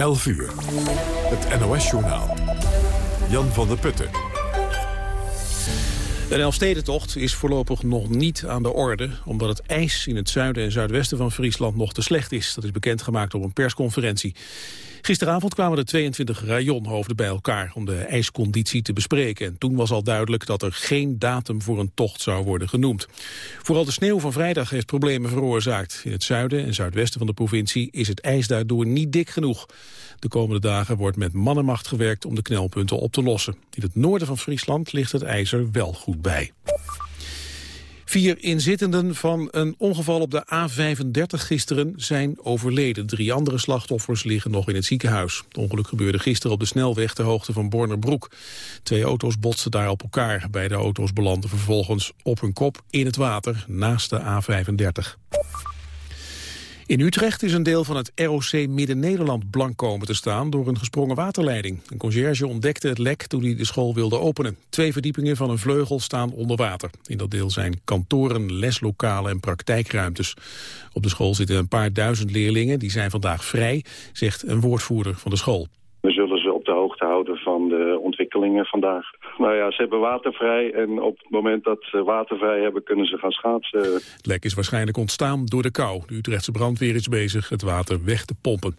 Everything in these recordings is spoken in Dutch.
11 uur. Het NOS-journaal. Jan van der Putten. Een Elfstedentocht is voorlopig nog niet aan de orde... omdat het ijs in het zuiden en zuidwesten van Friesland nog te slecht is. Dat is bekendgemaakt op een persconferentie. Gisteravond kwamen de 22 rajonhoofden bij elkaar om de ijsconditie te bespreken. En toen was al duidelijk dat er geen datum voor een tocht zou worden genoemd. Vooral de sneeuw van vrijdag heeft problemen veroorzaakt. In het zuiden en zuidwesten van de provincie is het ijs daardoor niet dik genoeg. De komende dagen wordt met mannenmacht gewerkt om de knelpunten op te lossen. In het noorden van Friesland ligt het ijs er wel goed bij. Vier inzittenden van een ongeval op de A35 gisteren zijn overleden. Drie andere slachtoffers liggen nog in het ziekenhuis. Het ongeluk gebeurde gisteren op de snelweg ter hoogte van Bornerbroek. Twee auto's botsten daar op elkaar. Beide auto's belanden vervolgens op hun kop in het water naast de A35. In Utrecht is een deel van het ROC Midden-Nederland blank komen te staan door een gesprongen waterleiding. Een conciërge ontdekte het lek toen hij de school wilde openen. Twee verdiepingen van een vleugel staan onder water. In dat deel zijn kantoren, leslokalen en praktijkruimtes. Op de school zitten een paar duizend leerlingen. Die zijn vandaag vrij, zegt een woordvoerder van de school ze op de hoogte houden van de vandaag. Nou ja, ze hebben watervrij en op het moment dat ze watervrij hebben kunnen ze gaan schaatsen. Het lek is waarschijnlijk ontstaan door de kou. De Utrechtse brandweer is bezig het water weg te pompen.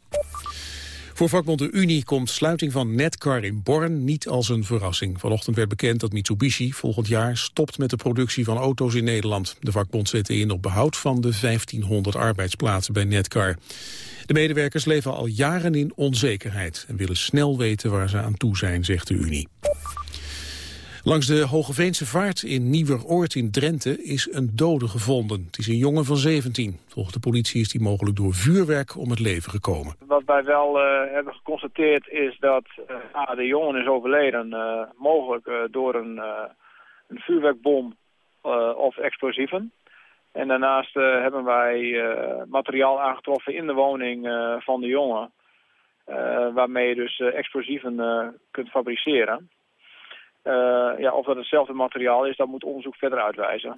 Voor vakbond de Unie komt sluiting van Netcar in Born niet als een verrassing. Vanochtend werd bekend dat Mitsubishi volgend jaar stopt met de productie van auto's in Nederland. De vakbond zette in op behoud van de 1500 arbeidsplaatsen bij Netcar. De medewerkers leven al jaren in onzekerheid en willen snel weten waar ze aan toe zijn, zegt de Unie. Langs de Hogeveense Vaart in Nieuweroord in Drenthe is een dode gevonden. Het is een jongen van 17. Volgens de politie is die mogelijk door vuurwerk om het leven gekomen. Wat wij wel uh, hebben geconstateerd is dat uh, de jongen is overleden. Uh, mogelijk door een, een vuurwerkbom of explosieven. En daarnaast hebben wij materiaal aangetroffen in de woning van de jongen. waarmee je dus explosieven kunt fabriceren. Uh, ja, of dat hetzelfde materiaal is, dat moet onderzoek verder uitwijzen.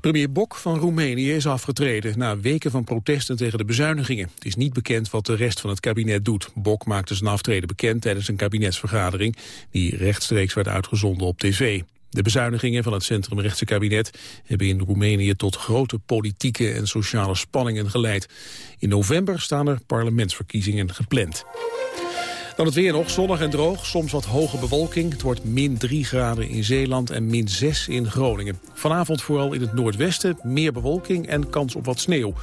Premier Bok van Roemenië is afgetreden na weken van protesten tegen de bezuinigingen. Het is niet bekend wat de rest van het kabinet doet. Bok maakte zijn aftreden bekend tijdens een kabinetsvergadering die rechtstreeks werd uitgezonden op tv. De bezuinigingen van het centrumrechtse kabinet hebben in Roemenië tot grote politieke en sociale spanningen geleid. In november staan er parlementsverkiezingen gepland. Dan het weer nog, zonnig en droog, soms wat hoge bewolking. Het wordt min 3 graden in Zeeland en min 6 in Groningen. Vanavond vooral in het noordwesten meer bewolking en kans op wat sneeuw.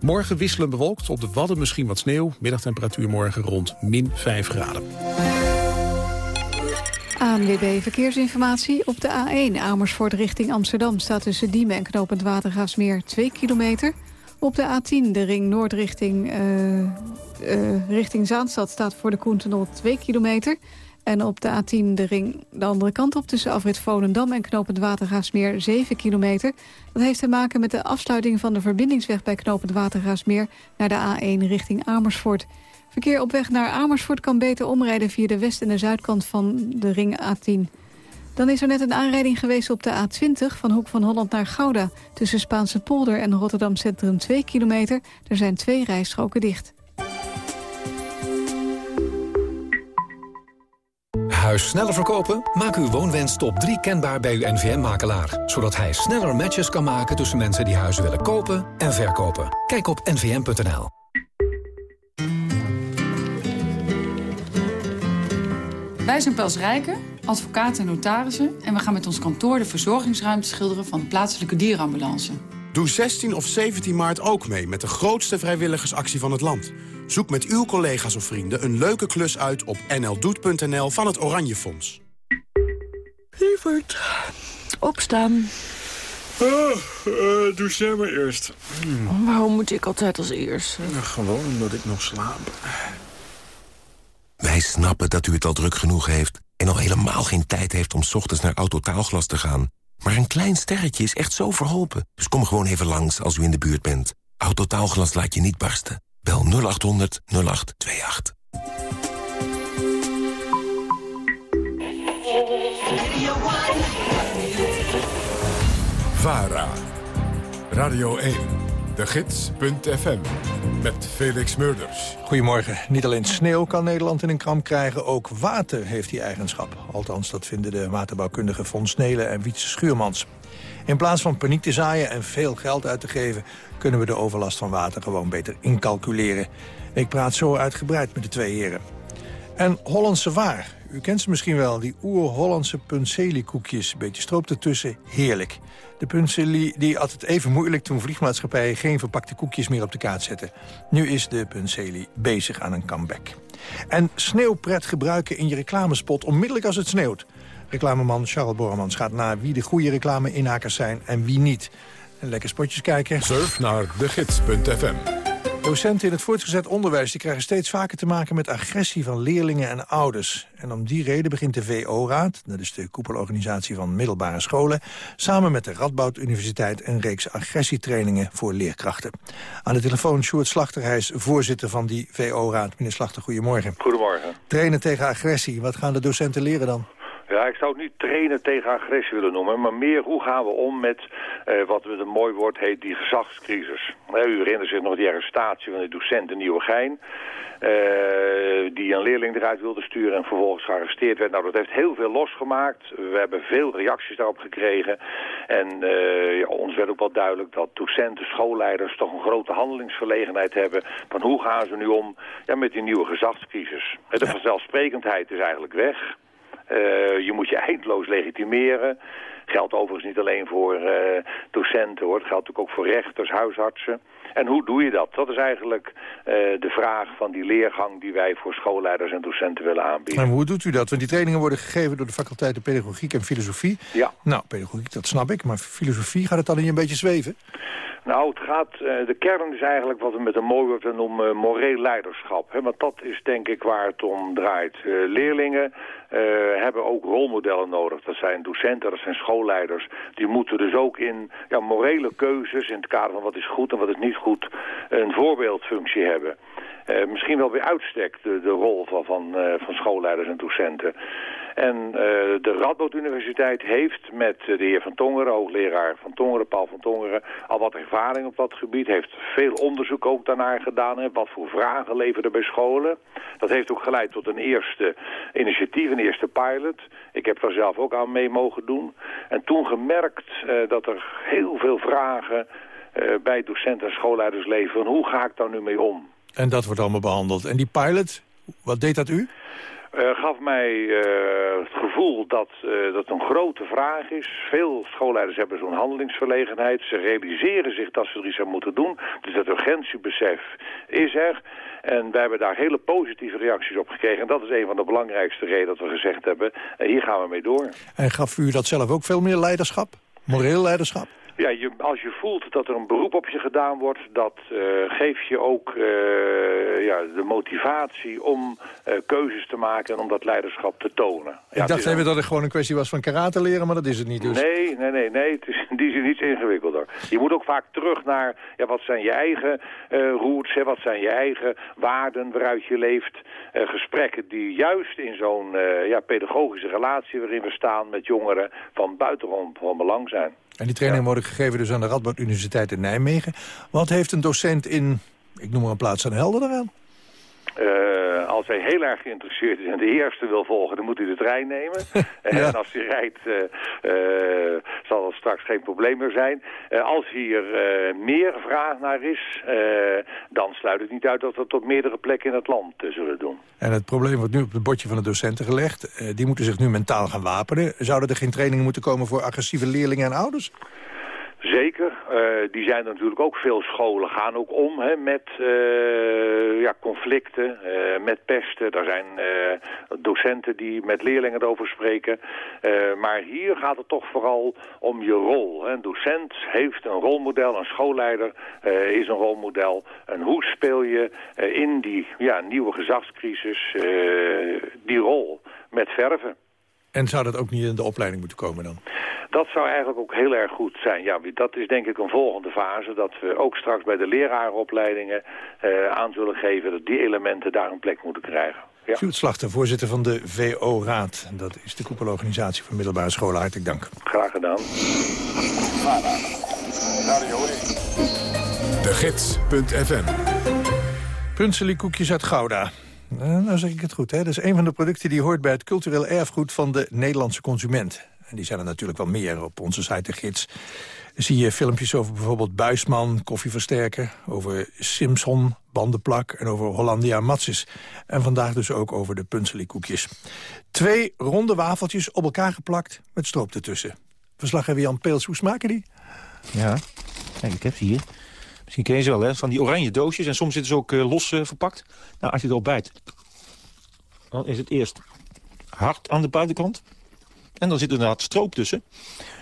Morgen wisselen bewolkt, op de Wadden misschien wat sneeuw. Middagtemperatuur morgen rond min 5 graden. ANWB Verkeersinformatie. Op de A1 Amersfoort richting Amsterdam staat tussen Diemen en Knopend Watergraafsmeer 2 kilometer. Op de A10, de ring noord richting, uh, uh, richting Zaanstad... staat voor de Koentenol 2 kilometer. En op de A10 de ring de andere kant op... tussen afrit Volendam en knopend Watergaasmeer 7 kilometer. Dat heeft te maken met de afsluiting van de verbindingsweg... bij knopend Watergaasmeer naar de A1 richting Amersfoort. Verkeer op weg naar Amersfoort kan beter omrijden... via de west- en de zuidkant van de ring A10. Dan is er net een aanrijding geweest op de A20 van Hoek van Holland naar Gouda. Tussen Spaanse polder en Rotterdam Centrum 2 kilometer. Er zijn twee rijstroken dicht. Huis sneller verkopen? Maak uw woonwens top 3 kenbaar bij uw NVM-makelaar. Zodat hij sneller matches kan maken tussen mensen die huizen willen kopen en verkopen. Kijk op nvm.nl. Wij zijn Pels Rijken advocaten en notarissen... en we gaan met ons kantoor de verzorgingsruimte schilderen... van de plaatselijke dierenambulance. Doe 16 of 17 maart ook mee met de grootste vrijwilligersactie van het land. Zoek met uw collega's of vrienden een leuke klus uit op nldoet.nl van het Oranje Fonds. Lievert, opstaan. Oh, uh, doe jij maar eerst. Hmm. Waarom moet ik altijd als eerst? Nou, gewoon omdat ik nog slaap. Wij snappen dat u het al druk genoeg heeft en al helemaal geen tijd heeft om ochtends naar Autotaalglas te gaan. Maar een klein sterretje is echt zo verholpen. Dus kom gewoon even langs als u in de buurt bent. Autotaalglas laat je niet barsten. Bel 0800 0828. VARA. Radio 1. De Gids.fm. met Felix Murders. Goedemorgen. Niet alleen sneeuw kan Nederland in een kramp krijgen, ook water heeft die eigenschap. Althans, dat vinden de waterbouwkundigen Fons Nelen en Wietse Schuurmans. In plaats van paniek te zaaien en veel geld uit te geven... kunnen we de overlast van water gewoon beter incalculeren. Ik praat zo uitgebreid met de twee heren. En Hollandse waar. U kent ze misschien wel, die oer-Hollandse punselie-koekjes. Beetje stroop ertussen, heerlijk. De punselie die had het even moeilijk toen vliegmaatschappijen... geen verpakte koekjes meer op de kaart zetten. Nu is de punselie bezig aan een comeback. En sneeuwpret gebruiken in je reclamespot onmiddellijk als het sneeuwt. Reclameman Charles Borremans gaat naar wie de goede reclame-inhakers zijn en wie niet. Lekker spotjes kijken. Surf naar degids.fm. Docenten in het voortgezet onderwijs die krijgen steeds vaker te maken met agressie van leerlingen en ouders. En om die reden begint de VO-raad, dat is de koepelorganisatie van middelbare scholen, samen met de Radboud Universiteit een reeks agressietrainingen voor leerkrachten. Aan de telefoon Sjoerd Slachter, hij is voorzitter van die VO-raad. Meneer Slachter, goedemorgen. Goedemorgen. Trainen tegen agressie, wat gaan de docenten leren dan? Ja, ik zou het niet trainen tegen agressie willen noemen, maar meer hoe gaan we om met uh, wat met een mooi woord heet die gezagscrisis. Uh, u herinnert zich nog die arrestatie van de docent in Nieuwegein, uh, die een leerling eruit wilde sturen en vervolgens gearresteerd werd. Nou, dat heeft heel veel losgemaakt. We hebben veel reacties daarop gekregen en ja, ons werd ook wel duidelijk dat docenten, schoolleiders toch een grote handelingsverlegenheid hebben van hoe gaan ze nu om ja, met die nieuwe gezagscrisis. De vanzelfsprekendheid is eigenlijk weg. Uh, je moet je eindeloos legitimeren. Geldt overigens niet alleen voor uh, docenten hoor. Het geldt ook voor rechters, huisartsen. En hoe doe je dat? Dat is eigenlijk uh, de vraag van die leergang die wij voor schoolleiders en docenten willen aanbieden. En hoe doet u dat? Want die trainingen worden gegeven door de faculteiten Pedagogiek en Filosofie. Ja. Nou, pedagogiek, dat snap ik. Maar filosofie, gaat het dan niet een beetje zweven? Nou, het gaat, uh, de kern is eigenlijk wat we met een mooi woord noemen uh, moreel leiderschap. Hè? Want dat is denk ik waar het om draait. Uh, leerlingen hebben ook rolmodellen nodig. Dat zijn docenten, dat zijn schoolleiders. Die moeten dus ook in ja, morele keuzes, in het kader van wat is goed en wat is niet goed, een voorbeeldfunctie hebben. Uh, misschien wel weer uitstek de, rol van, van, uh, van schoolleiders en docenten. En uh, de Radboud Universiteit heeft met de heer Van Tongeren, hoogleraar Van Tongeren, Paul Van Tongeren, al wat ervaring op dat gebied. Heeft veel onderzoek ook daarnaar gedaan. Hè, wat voor vragen leveren bij scholen. Dat heeft ook geleid tot een eerste initiatief, een eerste pilot. Ik heb daar zelf ook aan mee mogen doen. En toen gemerkt dat er heel veel vragen bij docenten en schoolleiders leven. Hoe ga ik daar nu mee om? En dat wordt allemaal behandeld. En die pilot, wat deed dat u? Uh, gaf mij uh, het gevoel dat uh, dat een grote vraag is. Veel schoolleiders hebben zo'n handelingsverlegenheid. Ze realiseren zich dat ze er iets aan moeten doen. Dus dat urgentiebesef is er. En wij hebben daar hele positieve reacties op gekregen. En dat is een van de belangrijkste redenen dat we gezegd hebben... hier gaan we mee door. En gaf u dat zelf ook veel meer leiderschap? Moreel leiderschap? Ja, je, als je voelt dat er een beroep op je gedaan wordt, dat uh, geeft je ook uh, ja, de motivatie om uh, keuzes te maken en om dat leiderschap te tonen. Ik dacht even dat het gewoon een kwestie was van karate leren, maar dat is het niet dus. Nee, nee, nee, nee. Het is in die zin iets ingewikkelder. Je moet ook vaak terug naar, ja, wat zijn je eigen roots, hè, wat zijn je eigen waarden waaruit je leeft. gesprekken die juist in zo'n ja, pedagogische relatie waarin we staan met jongeren van buitengewoon van belang zijn. En die trainingen worden gegeven dus aan de Radboud Universiteit in Nijmegen. Wat heeft een docent in, ik noem maar een plaats aan Helder eraan? Uh, als hij heel erg geïnteresseerd is en de eerste wil volgen, dan moet hij de trein nemen. ja. En als hij rijdt, uh, uh, zal dat straks geen probleem meer zijn. als hier meer vraag naar is, dan sluit het niet uit dat we tot meerdere plekken in het land zullen doen. En het probleem wordt nu op het bordje van de docenten gelegd. die moeten zich nu mentaal gaan wapenen. Zouden er geen trainingen moeten komen voor agressieve leerlingen en ouders? Zeker. Uh, die zijn er natuurlijk ook veel scholen gaan ook om hè, met uh, ja, conflicten, uh, met pesten. Er zijn docenten die met leerlingen erover spreken. maar hier gaat het toch vooral om je rol. Hè. Een docent heeft een rolmodel, een schoolleider is een rolmodel. En hoe speel je in die ja, nieuwe gezagscrisis die rol met verven? En zou dat ook niet in de opleiding moeten komen dan? Dat zou eigenlijk ook heel erg goed zijn. Ja, dat is denk ik een volgende fase. Dat we ook straks bij de lerarenopleidingen uh, aan zullen geven... dat die elementen daar een plek moeten krijgen. Ja. Sjoerd Slachter, voorzitter van de VO-raad. Dat is de koepelorganisatie van middelbare scholen. Hartelijk dank. Graag gedaan. De Gids.fm Punseliekoekjes uit Gouda. Uh, nou zeg ik het goed, hè? Dat is een van de producten die hoort bij het cultureel erfgoed van de Nederlandse consument. En die zijn er natuurlijk wel meer op onze site de gids. Zie je filmpjes over bijvoorbeeld Buisman, koffieversterker... over Simpson, bandenplak en over Hollandia Matsis. En vandaag dus ook over de punseliekoekjes. Twee ronde wafeltjes op elkaar geplakt met stroop ertussen. Verslaggever Jan Peels, hoe smaken die? Ja, kijk, ik heb ze hier. Misschien ken je ze wel, hè? Van die oranje doosjes. En soms zitten ze ook uh, los uh, verpakt. Nou, als je erop bijt, dan is het eerst hard aan de buitenkant. En dan zit er inderdaad stroop tussen.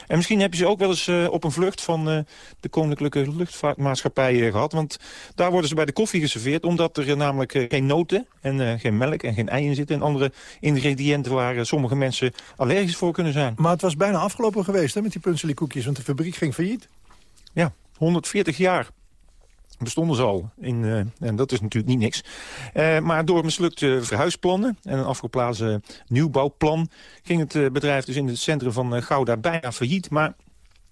En misschien heb je ze ook wel eens uh, op een vlucht van uh, de Koninklijke Luchtvaartmaatschappij uh, gehad. Want daar worden ze bij de koffie geserveerd. Omdat er namelijk geen noten en geen melk en geen ei in zitten. En andere ingrediënten waar sommige mensen allergisch voor kunnen zijn. Maar het was bijna afgelopen geweest hè, met die punseliekoekjes. Want de fabriek ging failliet. Ja, 140 jaar bestonden ze al. In, uh, en dat is natuurlijk niet niks. Uh, maar door mislukte verhuisplannen en een afgeblazen nieuwbouwplan... ging het bedrijf dus in het centrum van Gouda bijna failliet. Maar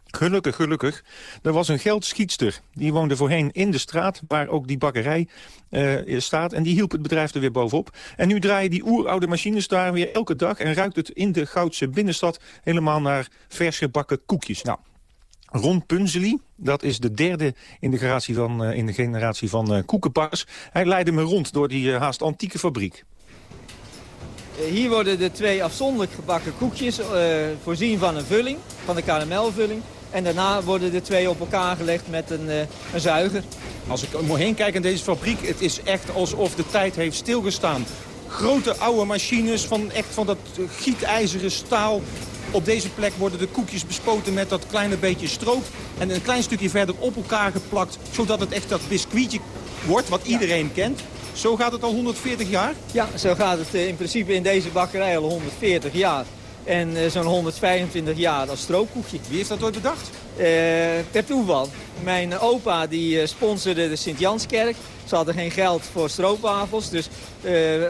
gelukkig, gelukkig, er was een geldschietster. Die woonde voorheen in de straat waar ook die bakkerij staat. En die hielp het bedrijf er weer bovenop. En nu draaien die oeroude machines daar weer elke dag... en ruikt het in de Goudse binnenstad helemaal naar vers gebakken koekjes. Nou, Ron Punzeli, dat is de derde in de generatie van, uh, in de generatie van uh, koekenbakkers. Hij leidde me rond door die uh, haast antieke fabriek. Hier worden de twee afzonderlijk gebakken koekjes voorzien van een vulling, van de karamel-vulling. En daarna worden de twee op elkaar gelegd met een, een zuiger. Als ik om me heen kijk in deze fabriek, het is echt alsof de tijd heeft stilgestaan. Grote oude machines van echt van dat gietijzeren staal op deze plek worden de koekjes bespoten met dat kleine beetje stroop. En een klein stukje verder op elkaar geplakt. Zodat het echt dat biscuitje wordt wat iedereen kent. Zo gaat het al 140 jaar? Ja, zo gaat het in principe in deze bakkerij al 140 jaar. En uh, zo'n 125 jaar als stroopkoekje. Wie heeft dat ooit bedacht? Uh, per toeval. Mijn opa die uh, sponsorde de Sint-Janskerk. Ze hadden geen geld voor stroopwafels. Dus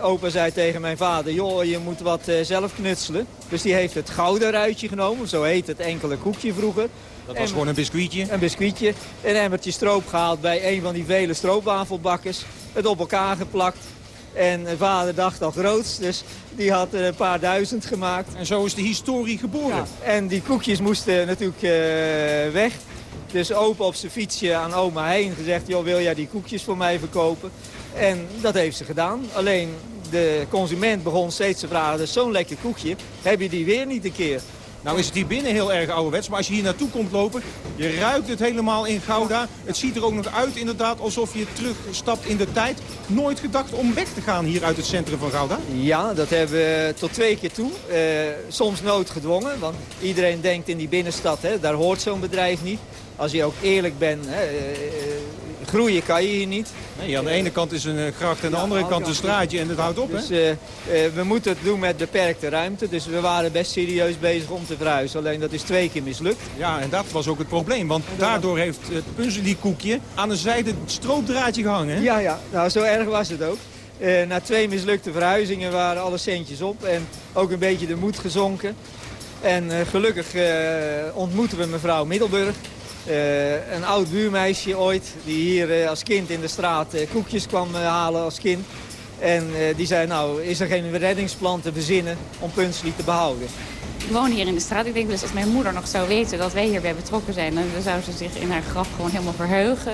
opa zei tegen mijn vader, joh, je moet wat zelf knutselen. Dus die heeft het gouden ruitje genomen. Zo heet het enkele koekje vroeger. Dat was en, gewoon een biscuitje? Een biscuitje. Een emmertje stroop gehaald bij een van die vele stroopwafelbakkers. Het op elkaar geplakt. En mijn vader dacht al groots, dus die had een paar duizend gemaakt. En zo is de historie geboren. Ja, en die koekjes moesten natuurlijk uh, weg. Dus opa op zijn fietsje aan oma heen gezegd... joh, wil jij die koekjes voor mij verkopen? En dat heeft ze gedaan. Alleen de consument begon steeds te vragen... dat is zo'n lekker koekje, heb je die weer niet een keer? Nou is het hier binnen heel erg ouderwets, maar als je hier naartoe komt lopen... je ruikt het helemaal in Gouda. Het ziet er ook nog uit inderdaad alsof je terugstapt in de tijd. Nooit gedacht om weg te gaan hier uit het centrum van Gouda? Ja, dat hebben we tot twee keer toe. Uh, soms noodgedwongen, want iedereen denkt in die binnenstad... Hè, daar hoort zo'n bedrijf niet. Als je ook eerlijk bent, hè, uh, groeien kan je hier niet. Nee, aan de ene kant is een gracht en aan de andere kant een straatje en het houdt op. Dus hè? Uh, we moeten het doen met beperkte ruimte. Dus we waren best serieus bezig om te verhuizen. Alleen dat is twee keer mislukt. Ja, en dat was ook het probleem. Want daardoor heeft het punseliekoekje aan een zijde stroopdraadje gehangen. Hè? Ja, ja. Nou, zo erg was het ook. Uh, na twee mislukte verhuizingen waren alle centjes op. En ook een beetje de moed gezonken. En uh, gelukkig ontmoeten we mevrouw Middelburg. Uh, een oud buurmeisje ooit, die hier uh, als kind in de straat uh, koekjes kwam halen als kind. En die zei, nou, is er geen reddingsplan te verzinnen om Puntsli te behouden? Ik woon hier in de straat. Ik denk dus als mijn moeder nog zou weten dat wij hierbij betrokken zijn... dan zou ze zich in haar graf gewoon helemaal verheugen.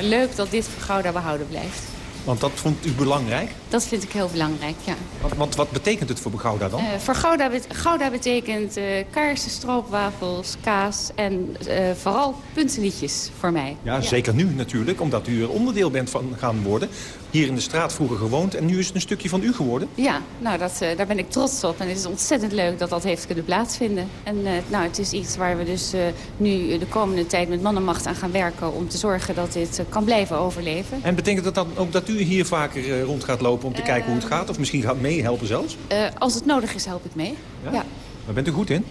leuk dat dit voor Gouda behouden blijft. Want dat vond u belangrijk? Dat vind ik heel belangrijk, ja. Want, want wat betekent het voor Gouda dan? Uh, voor Gouda, Gouda betekent uh, kaarsen, stroopwafels, kaas en uh, vooral puntelietjes voor mij. Ja, ja, zeker nu natuurlijk, omdat u er onderdeel bent van gaan worden. Hier in de straat vroeger gewoond en nu is het een stukje van u geworden. Ja, nou, dat, daar ben ik trots op. En het is ontzettend leuk dat dat heeft kunnen plaatsvinden. En nou, het is iets waar we dus nu de komende tijd met mannenmacht aan gaan werken... om te zorgen dat dit kan blijven overleven. En betekent dat dan ook dat u hier vaker rond gaat lopen om te kijken hoe het gaat? Of misschien gaat meehelpen zelfs? Als het nodig is, help ik mee. Ja? ja. Bent u goed in?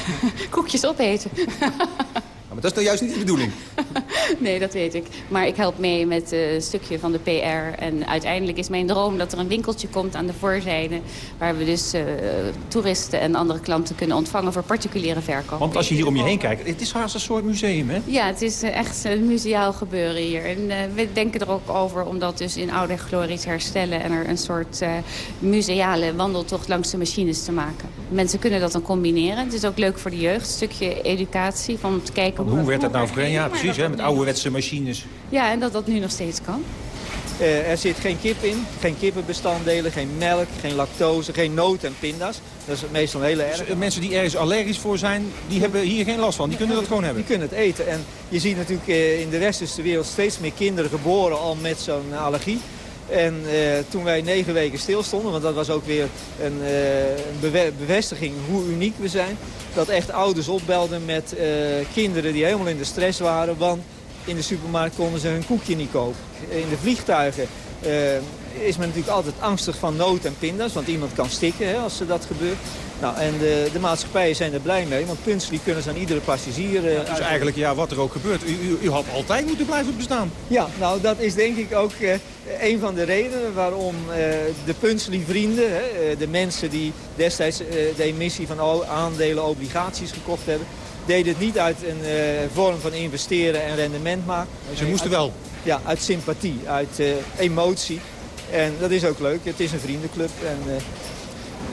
Koekjes opeten. maar dat is nou juist niet de bedoeling. nee, dat weet ik. Maar ik help mee met een stukje van de PR. En uiteindelijk is mijn droom dat er een winkeltje komt aan de voorzijde... waar we dus uh, toeristen en andere klanten kunnen ontvangen voor particuliere verkoop. Want als je hier om je heen kijkt, het is haast een soort museum, hè? Ja, het is echt een museaal gebeuren hier. En uh, we denken er ook over om dat dus in oude glorie te herstellen... en er een soort uh, museale wandeltocht langs de machines te maken. Mensen kunnen dat dan combineren. Het is ook leuk voor de jeugd, een stukje educatie, van te kijken... hoe, hoe werd dat nou voorheen? Ja, precies, hè, met ouderwetse machines. Ja, en dat dat nu nog steeds kan. Uh, er zit geen kip in, geen kippenbestanddelen, geen melk, geen lactose, geen noot en pinda's. Dat is meestal heel erg. Dus, uh, mensen die ergens allergisch voor zijn, die hebben hier geen last van. Die kunnen dat gewoon hebben. Die kunnen het eten. En je ziet natuurlijk uh, in de westerse wereld steeds meer kinderen geboren al met zo'n allergie. En toen wij negen weken stilstonden, want dat was ook weer een, een bevestiging hoe uniek we zijn. Dat echt ouders opbelden met kinderen die helemaal in de stress waren. Want in de supermarkt konden ze hun koekje niet kopen. In de vliegtuigen is men natuurlijk altijd angstig van nood en pinda's. Want iemand kan stikken hè, als dat gebeurt. Nou, en de, de maatschappijen zijn er blij mee. Want puntsli kunnen ze aan iedere passagier... Uh, ja, dus eigenlijk, ja, wat er ook gebeurt. U, u, u, had altijd moeten blijven bestaan. Ja, nou, dat is denk ik ook uh, een van de redenen waarom de puntsli-vrienden... de mensen die destijds de emissie van aandelen, obligaties gekocht hebben deed het niet uit een vorm van investeren en rendement maken. Ze moesten wel? Ja, uit sympathie, uit emotie. En dat is ook leuk. Het is een vriendenclub en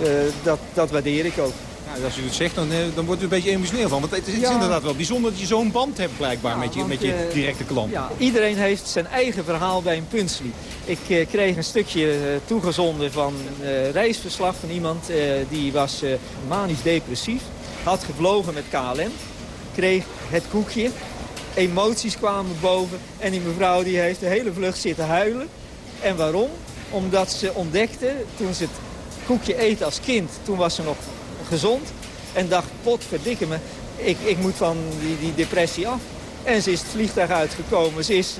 uh, dat, dat waardeer ik ook. Nou, als u het zegt, dan, dan wordt u een beetje emotioneel van. Want het is, ja. inderdaad wel bijzonder dat je zo'n band hebt blijkbaar ja, met, je, want, met je directe klant. Ja, iedereen heeft zijn eigen verhaal bij een puntsli. Ik kreeg een stukje toegezonden van reisverslag van iemand die was manisch depressief had gevlogen met KLM, kreeg het koekje, emoties kwamen boven en die mevrouw die heeft de hele vlucht zitten huilen. En waarom? Omdat ze ontdekte, toen ze het koekje eet als kind, toen was ze nog gezond en dacht, potverdikke me, ik, ik moet van die, die depressie af. En ze is het vliegtuig uitgekomen, ze is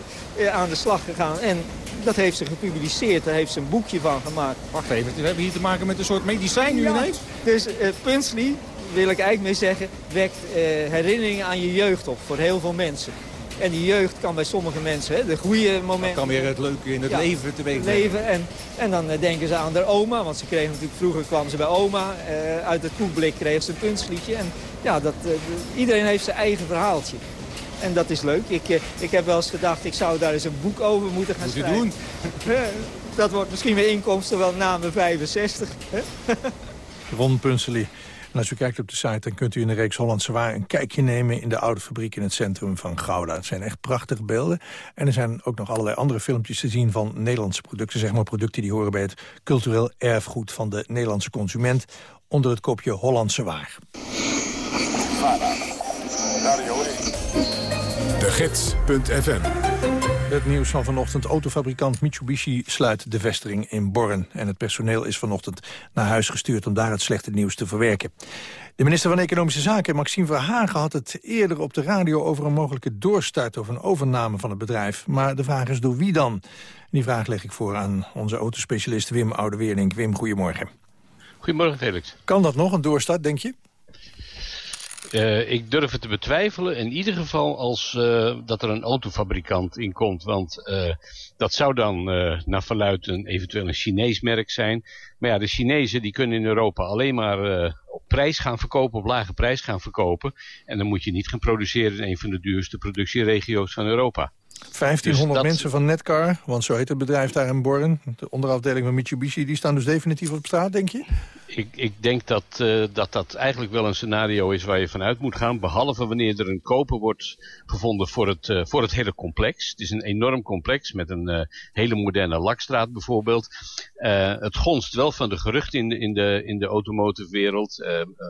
aan de slag gegaan en dat heeft ze gepubliceerd. Daar heeft ze een boekje van gemaakt. Wacht even, we hebben hier te maken met een soort medicijn nu ja. ineens? Dus uh, Punsley, wil ik eigenlijk mee zeggen, wekt uh, herinneringen aan je jeugd op voor heel veel mensen. En die jeugd kan bij sommige mensen, hè, de goede momenten... Dat kan weer het leuke in het ja, leven teweeg leven. En, en dan uh, denken ze aan haar oma, want ze kregen natuurlijk vroeger kwam ze bij oma. Uh, uit het koekblik kreeg ze een puntsliedje. En ja, dat, iedereen heeft zijn eigen verhaaltje. En dat is leuk. Ik, ik heb wel eens gedacht, ik zou daar eens een boek over moeten gaan Moet schrijven. doen. dat wordt misschien weer inkomsten wel na mijn 65. Ron Punsely. En als u kijkt op de site, dan kunt u in de reeks Hollandse Waar... een kijkje nemen in de oude fabriek in het centrum van Gouda. Het zijn echt prachtige beelden. En er zijn ook nog allerlei andere filmpjes te zien van Nederlandse producten. Zeg maar producten die horen bij het cultureel erfgoed van de Nederlandse consument... onder het kopje Hollandse Waar. De Gids.fm het nieuws van vanochtend. Autofabrikant Mitsubishi sluit de vestiging in Borren. En het personeel is vanochtend naar huis gestuurd om daar het slechte nieuws te verwerken. De minister van Economische Zaken, Maxime Verhagen, had het eerder op de radio over een mogelijke doorstart of een overname van het bedrijf. Maar de vraag is door wie dan? Die vraag leg ik voor aan onze autospecialist Wim Oudeweerlink. Wim, goedemorgen. Goedemorgen, Felix. Kan dat nog, een doorstart, denk je? Uh, ik durf het te betwijfelen, in ieder geval als uh, dat er een autofabrikant in komt. Want uh, dat zou dan naar verluid een, eventueel een Chinees merk zijn. Maar ja, de Chinezen die kunnen in Europa alleen maar op prijs gaan verkopen, op lage prijs gaan verkopen. En dan moet je niet gaan produceren in een van de duurste productieregio's van Europa. 1500 dus dat... mensen van Netcar, want zo heet het bedrijf daar in Born. De onderafdeling van Mitsubishi, die staan dus definitief op straat, denk je? Ik, ik denk dat, uh, dat dat eigenlijk wel een scenario is waar je vanuit moet gaan. Behalve wanneer er een koper wordt gevonden voor het, uh, voor het hele complex. Het is een enorm complex met een uh, hele moderne lakstraat bijvoorbeeld. het gonst wel van de geruchten in de, in de, in de automotive wereld.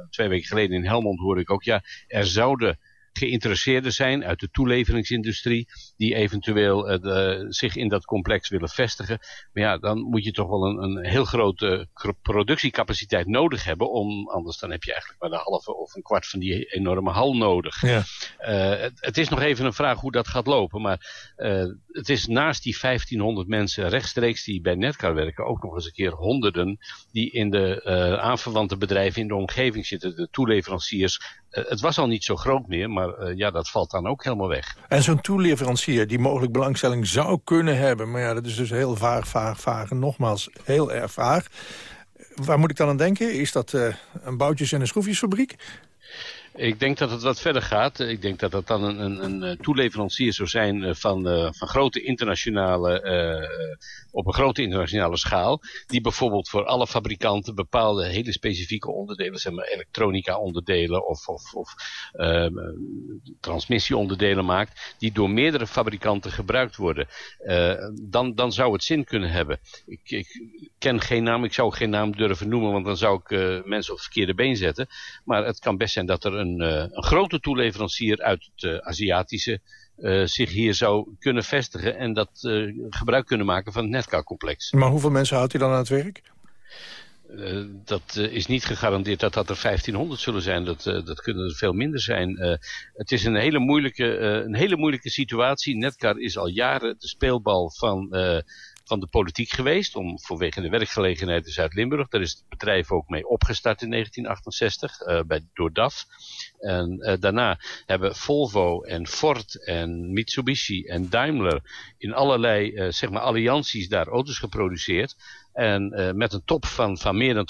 twee weken geleden in Helmond hoorde ik ook, ja, er zouden geïnteresseerden zijn uit de toeleveringsindustrie die eventueel de, zich in dat complex willen vestigen. Maar ja, dan moet je toch wel een, een heel grote productiecapaciteit nodig hebben om, anders dan heb je eigenlijk maar de halve of een kwart van die enorme hal nodig. Ja. Uh, het, het, is nog even een vraag hoe dat gaat lopen, maar uh, het is naast die 1500 mensen rechtstreeks die bij Netcar werken ook nog eens een keer honderden die in de aanverwante bedrijven in de omgeving zitten, de toeleveranciers het was al niet zo groot meer, maar ja, dat valt dan ook helemaal weg. En zo'n toeleverancier die mogelijk belangstelling zou kunnen hebben... maar ja, dat is dus heel vaag, vaag, vaag nogmaals heel erg vaag. Waar moet ik dan aan denken? Is dat een boutjes- en een schroefjesfabriek? Ik denk dat het wat verder gaat. Ik denk dat dat dan een, een, een eh, toeleverancier zou zijn eh, van, uh, van grote internationale, op een grote internationale schaal. Die bijvoorbeeld voor alle fabrikanten bepaalde hele specifieke onderdelen, zeg maar elektronica onderdelen of, of, of uh, transmissieonderdelen maakt. Die door meerdere fabrikanten gebruikt worden. dan, dan zou het zin kunnen hebben. Ik, ik, ken geen naam, ik zou geen naam durven noemen, want dan zou ik mensen op het verkeerde been zetten. Maar het kan best zijn dat er een, uh, een grote toeleverancier uit het uh, Aziatische uh, zich hier zou kunnen vestigen en dat gebruik kunnen maken van het Netcar-complex. Maar hoeveel mensen houdt hij dan aan het werk? Uh, dat is niet gegarandeerd dat dat er 1500 zullen zijn. Dat, dat kunnen er veel minder zijn. het is een hele, moeilijke, een hele moeilijke situatie. Netcar is al jaren de speelbal van van de politiek geweest, om, vanwege de werkgelegenheid in Zuid-Limburg. Daar is het bedrijf ook mee opgestart in 1968 uh, bij, door DAF. En uh, daarna hebben Volvo en Ford en Mitsubishi en Daimler in allerlei uh, zeg maar allianties daar auto's geproduceerd. En met een top van, van meer dan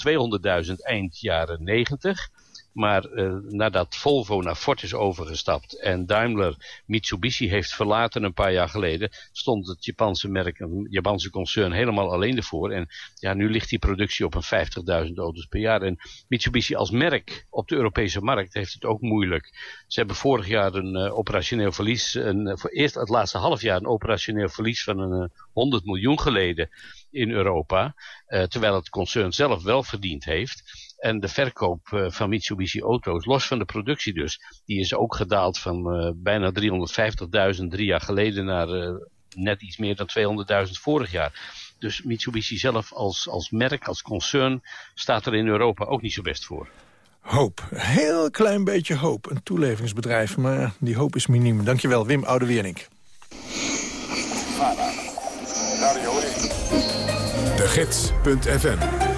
200.000 eind jaren 90. Maar uh, nadat Volvo naar Ford is overgestapt en Daimler Mitsubishi heeft verlaten een paar jaar geleden, stond het Japanse merk, een Japanse concern helemaal alleen ervoor. En ja, nu ligt die productie op een 50.000 auto's per jaar. En Mitsubishi als merk op de Europese markt heeft het ook moeilijk. Ze hebben vorig jaar een uh, operationeel verlies, voor eerst het laatste half jaar een operationeel verlies van een uh, 100 miljoen geleden in Europa. Terwijl het concern zelf wel verdiend heeft. En de verkoop uh, van Mitsubishi auto's, los van de productie dus, die is ook gedaald van uh, bijna 350.000 drie jaar geleden naar uh, net iets meer dan 200.000 vorig jaar. Dus Mitsubishi zelf als, als merk, als concern, staat er in Europa ook niet zo best voor. Hoop. Heel klein beetje hoop. Een toeleveringsbedrijf, maar die hoop is miniem. Dankjewel, Wim Oudewernink. De Gids.fm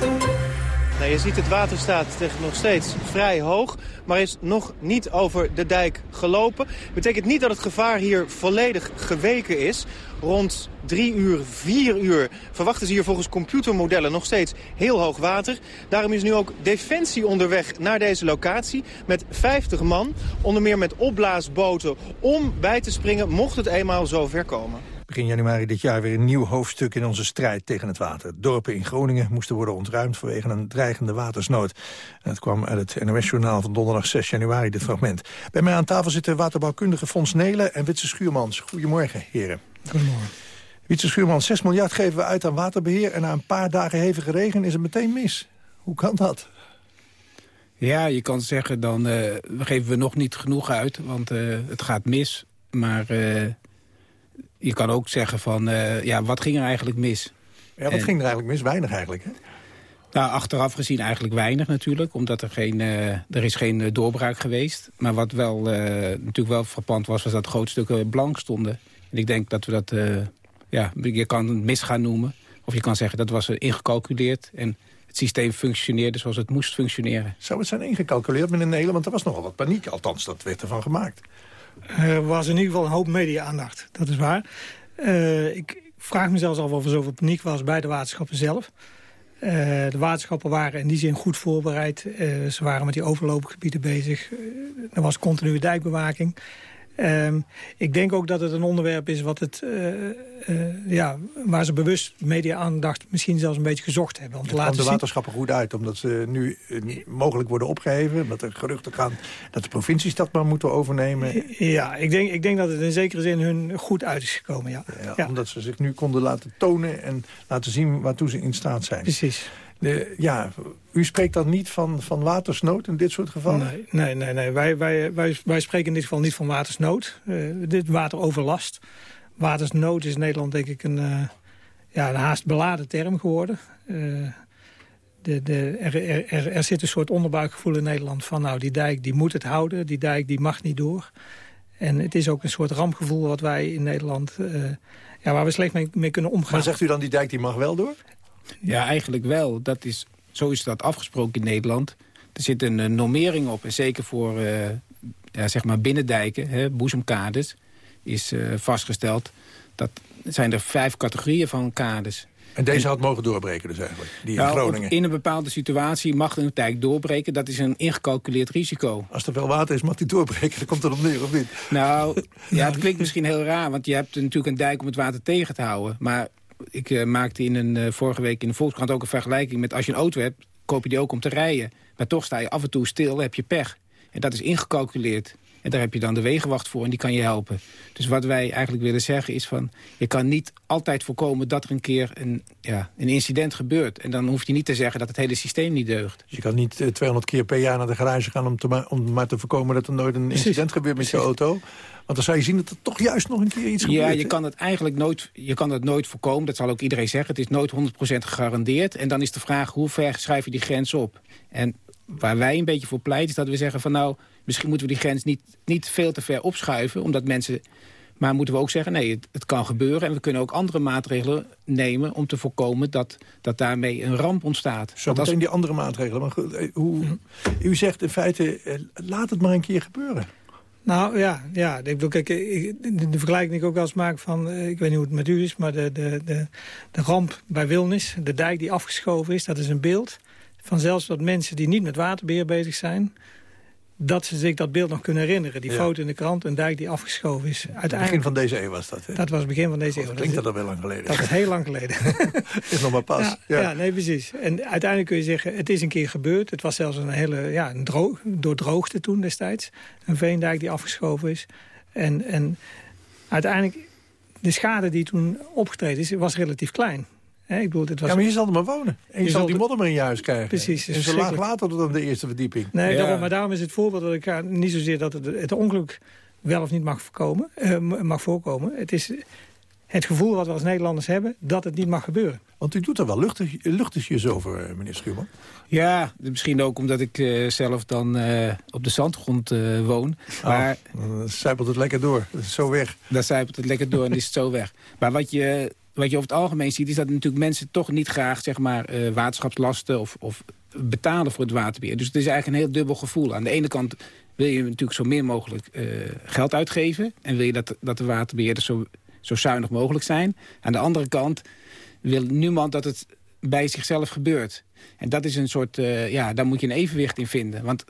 nou, je ziet het water staat nog steeds vrij hoog, maar is nog niet over de dijk gelopen. Betekent niet dat het gevaar hier volledig geweken is. Rond drie uur, vier uur verwachten ze hier volgens computermodellen nog steeds heel hoog water. Daarom is nu ook Defensie onderweg naar deze locatie met 50 man. Onder meer met opblaasboten om bij te springen mocht het eenmaal zover komen. Begin januari dit jaar weer een nieuw hoofdstuk in onze strijd tegen het water. Dorpen in Groningen moesten worden ontruimd vanwege een dreigende watersnood. En het kwam uit het NOS-journaal van donderdag 6 januari, dit fragment. Bij mij aan tafel zitten waterbouwkundige Fons Nelen en Witse Schuurmans. Goedemorgen, heren. Goedemorgen. Witse Schuurmans, 6 miljard geven we uit aan waterbeheer... en na een paar dagen hevige regen is het meteen mis. Hoe kan dat? Ja, je kan zeggen, dan uh, geven we nog niet genoeg uit, want uh, het gaat mis. Maar uh, je kan ook zeggen van, uh, ja, wat ging er eigenlijk mis? Ja, wat en, ging er eigenlijk mis? Weinig eigenlijk, hè? Nou, achteraf gezien eigenlijk weinig natuurlijk, omdat er geen, uh, er is geen uh, doorbraak geweest. Maar wat wel natuurlijk wel frappant was, was dat grote stukken blank stonden. En ik denk dat we dat, ja, je kan het mis gaan noemen. Of je kan zeggen dat was ingecalculeerd en het systeem functioneerde zoals het moest functioneren. Zou het zijn ingecalculeerd, meneer Nelen? Want er was nogal wat paniek, althans dat werd ervan gemaakt. Er was in ieder geval een hoop media-aandacht, dat is waar. Uh, ik vraag me zelfs af of er zoveel paniek was bij de waterschappen zelf. Uh, de waterschappen waren in die zin goed voorbereid. Uh, ze waren met die overloopgebieden bezig. er was continue dijkbewaking. Um, ik denk ook dat het een onderwerp is wat het, uh, uh, ja, waar ze bewust media-aandacht misschien zelfs een beetje gezocht hebben. Om te laten de waterschappen goed uit, omdat ze nu uh, mogelijk worden opgeheven. Omdat er geruchten gaan dat de provincies dat maar moeten overnemen. Ja, ik denk, ik denk dat het in zekere zin hun goed uit is gekomen, ja. ja, ja. Omdat ze zich nu konden laten tonen en laten zien waartoe ze in staat zijn. Precies. De, ja, u spreekt dan niet van, van watersnood in dit soort gevallen? Nee, nee, nee, nee. Wij, wij, wij, wij spreken in dit geval niet van watersnood. Uh, dit wateroverlast. Watersnood is in Nederland denk ik een, uh, ja, een haast beladen term geworden. Uh, de, de, er, er, er, zit een soort onderbuikgevoel in Nederland van... nou, die dijk die moet het houden, die dijk die mag niet door. En het is ook een soort rampgevoel wat wij in Nederland... ja, waar we slecht mee, mee kunnen omgaan. Maar zegt u dan die dijk die mag wel door? Ja, eigenlijk wel. Dat is, zo is dat afgesproken in Nederland. er zit een, een normering op. En zeker voor ja, zeg maar binnendijken, hè, boezemkades, is vastgesteld... dat zijn er vijf categorieën van kades. En deze had mogen doorbreken dus eigenlijk, die in nou, Groningen? in een bepaalde situatie mag een dijk doorbreken. Dat is een ingecalculeerd risico. Als er veel water is, mag die doorbreken. Dan komt er op neer, of niet? Nou, ja, het klinkt misschien heel raar. Want je hebt natuurlijk een dijk om het water tegen te houden. Maar ik uh, maakte in een, uh, vorige week in de Volkskrant ook een vergelijking met... als je een auto hebt, koop je die ook om te rijden. Maar toch sta je af en toe stil, heb je pech. En dat is ingecalculeerd. En daar heb je dan de wegenwacht voor en die kan je helpen. Dus wat wij eigenlijk willen zeggen is van... je kan niet altijd voorkomen dat er een keer een, ja, een incident gebeurt. En dan hoef je niet te zeggen dat het hele systeem niet deugt. Dus je kan niet 200 keer per jaar naar de garage gaan... om, te ma om maar te voorkomen dat er nooit een incident gebeurt met je auto. Want dan zou je zien dat er toch juist nog een keer iets gebeurt. Ja, je kan het eigenlijk nooit, je kan het nooit voorkomen. Dat zal ook iedereen zeggen. Het is nooit 100% gegarandeerd. En dan is de vraag, hoe ver schrijf je die grens op? En waar wij een beetje voor pleiten is dat we zeggen van nou... misschien moeten we die grens niet, niet veel te ver opschuiven... omdat mensen... Maar moeten we ook zeggen, nee, het, het, kan gebeuren... en we kunnen ook andere maatregelen nemen om te voorkomen... dat, dat daarmee een ramp ontstaat. Zo zijn die andere maatregelen. Maar goed, eh, hoe, u zegt in feite, eh, laat het maar een keer gebeuren. Nou ja, ja ik bedoel, kijk, de vergelijking die ik ook wel eens maak van, eh, ik weet niet hoe het met u is, maar de, de, de, de ramp bij Wilnis, de dijk die afgeschoven is, dat is een beeld van zelfs dat mensen die niet met waterbeheer bezig zijn dat ze zich dat beeld nog kunnen herinneren. Die foto in de krant, een dijk die afgeschoven is. Uiteindelijk, begin van deze eeuw was dat, hè? Dat was het begin van deze eeuw. Dat klinkt dat al wel lang geleden. Dat is heel lang geleden. is nog maar pas. Ja, ja. nee, precies. En uiteindelijk kun je zeggen, het is een keer gebeurd. Het was zelfs een hele, ja, een droog, door droogte toen destijds. Een veendijk die afgeschoven is. En, en uiteindelijk, de schade die toen opgetreden is, was relatief klein ik bedoel, dit was... Ja, maar je zal er maar wonen. En je, zal die modder maar in je huis krijgen. Precies. En zo laag water tot aan de eerste verdieping. Nee, daarom, maar daarom is het voorbeeld dat ik ga niet zozeer dat het, het ongeluk wel of niet mag voorkomen. Uh, mag voorkomen. Het is het gevoel wat we als Nederlanders hebben dat het niet mag gebeuren. Want u doet er wel luchtig, luchtigjes over, eh, meneer Schuurman. Ja, misschien ook omdat ik uh, zelf dan uh, op de zandgrond uh, woon. Oh, maar dan zijpelt het lekker door. Zo weg. Dan zijpelt het lekker door en is het zo weg. Maar wat je wat je over het algemeen ziet... is dat natuurlijk mensen toch niet graag zeg maar, uh, waterschapslasten of, of betalen voor het waterbeheer. Dus het is eigenlijk een heel dubbel gevoel. Aan de ene kant wil je natuurlijk zo meer mogelijk uh, geld uitgeven... en wil je dat, dat de waterbeheerders zo, zo zuinig mogelijk zijn. Aan de andere kant wil niemand dat het bij zichzelf gebeurt. En dat is een soort, uh, ja, daar moet je een evenwicht in vinden. Want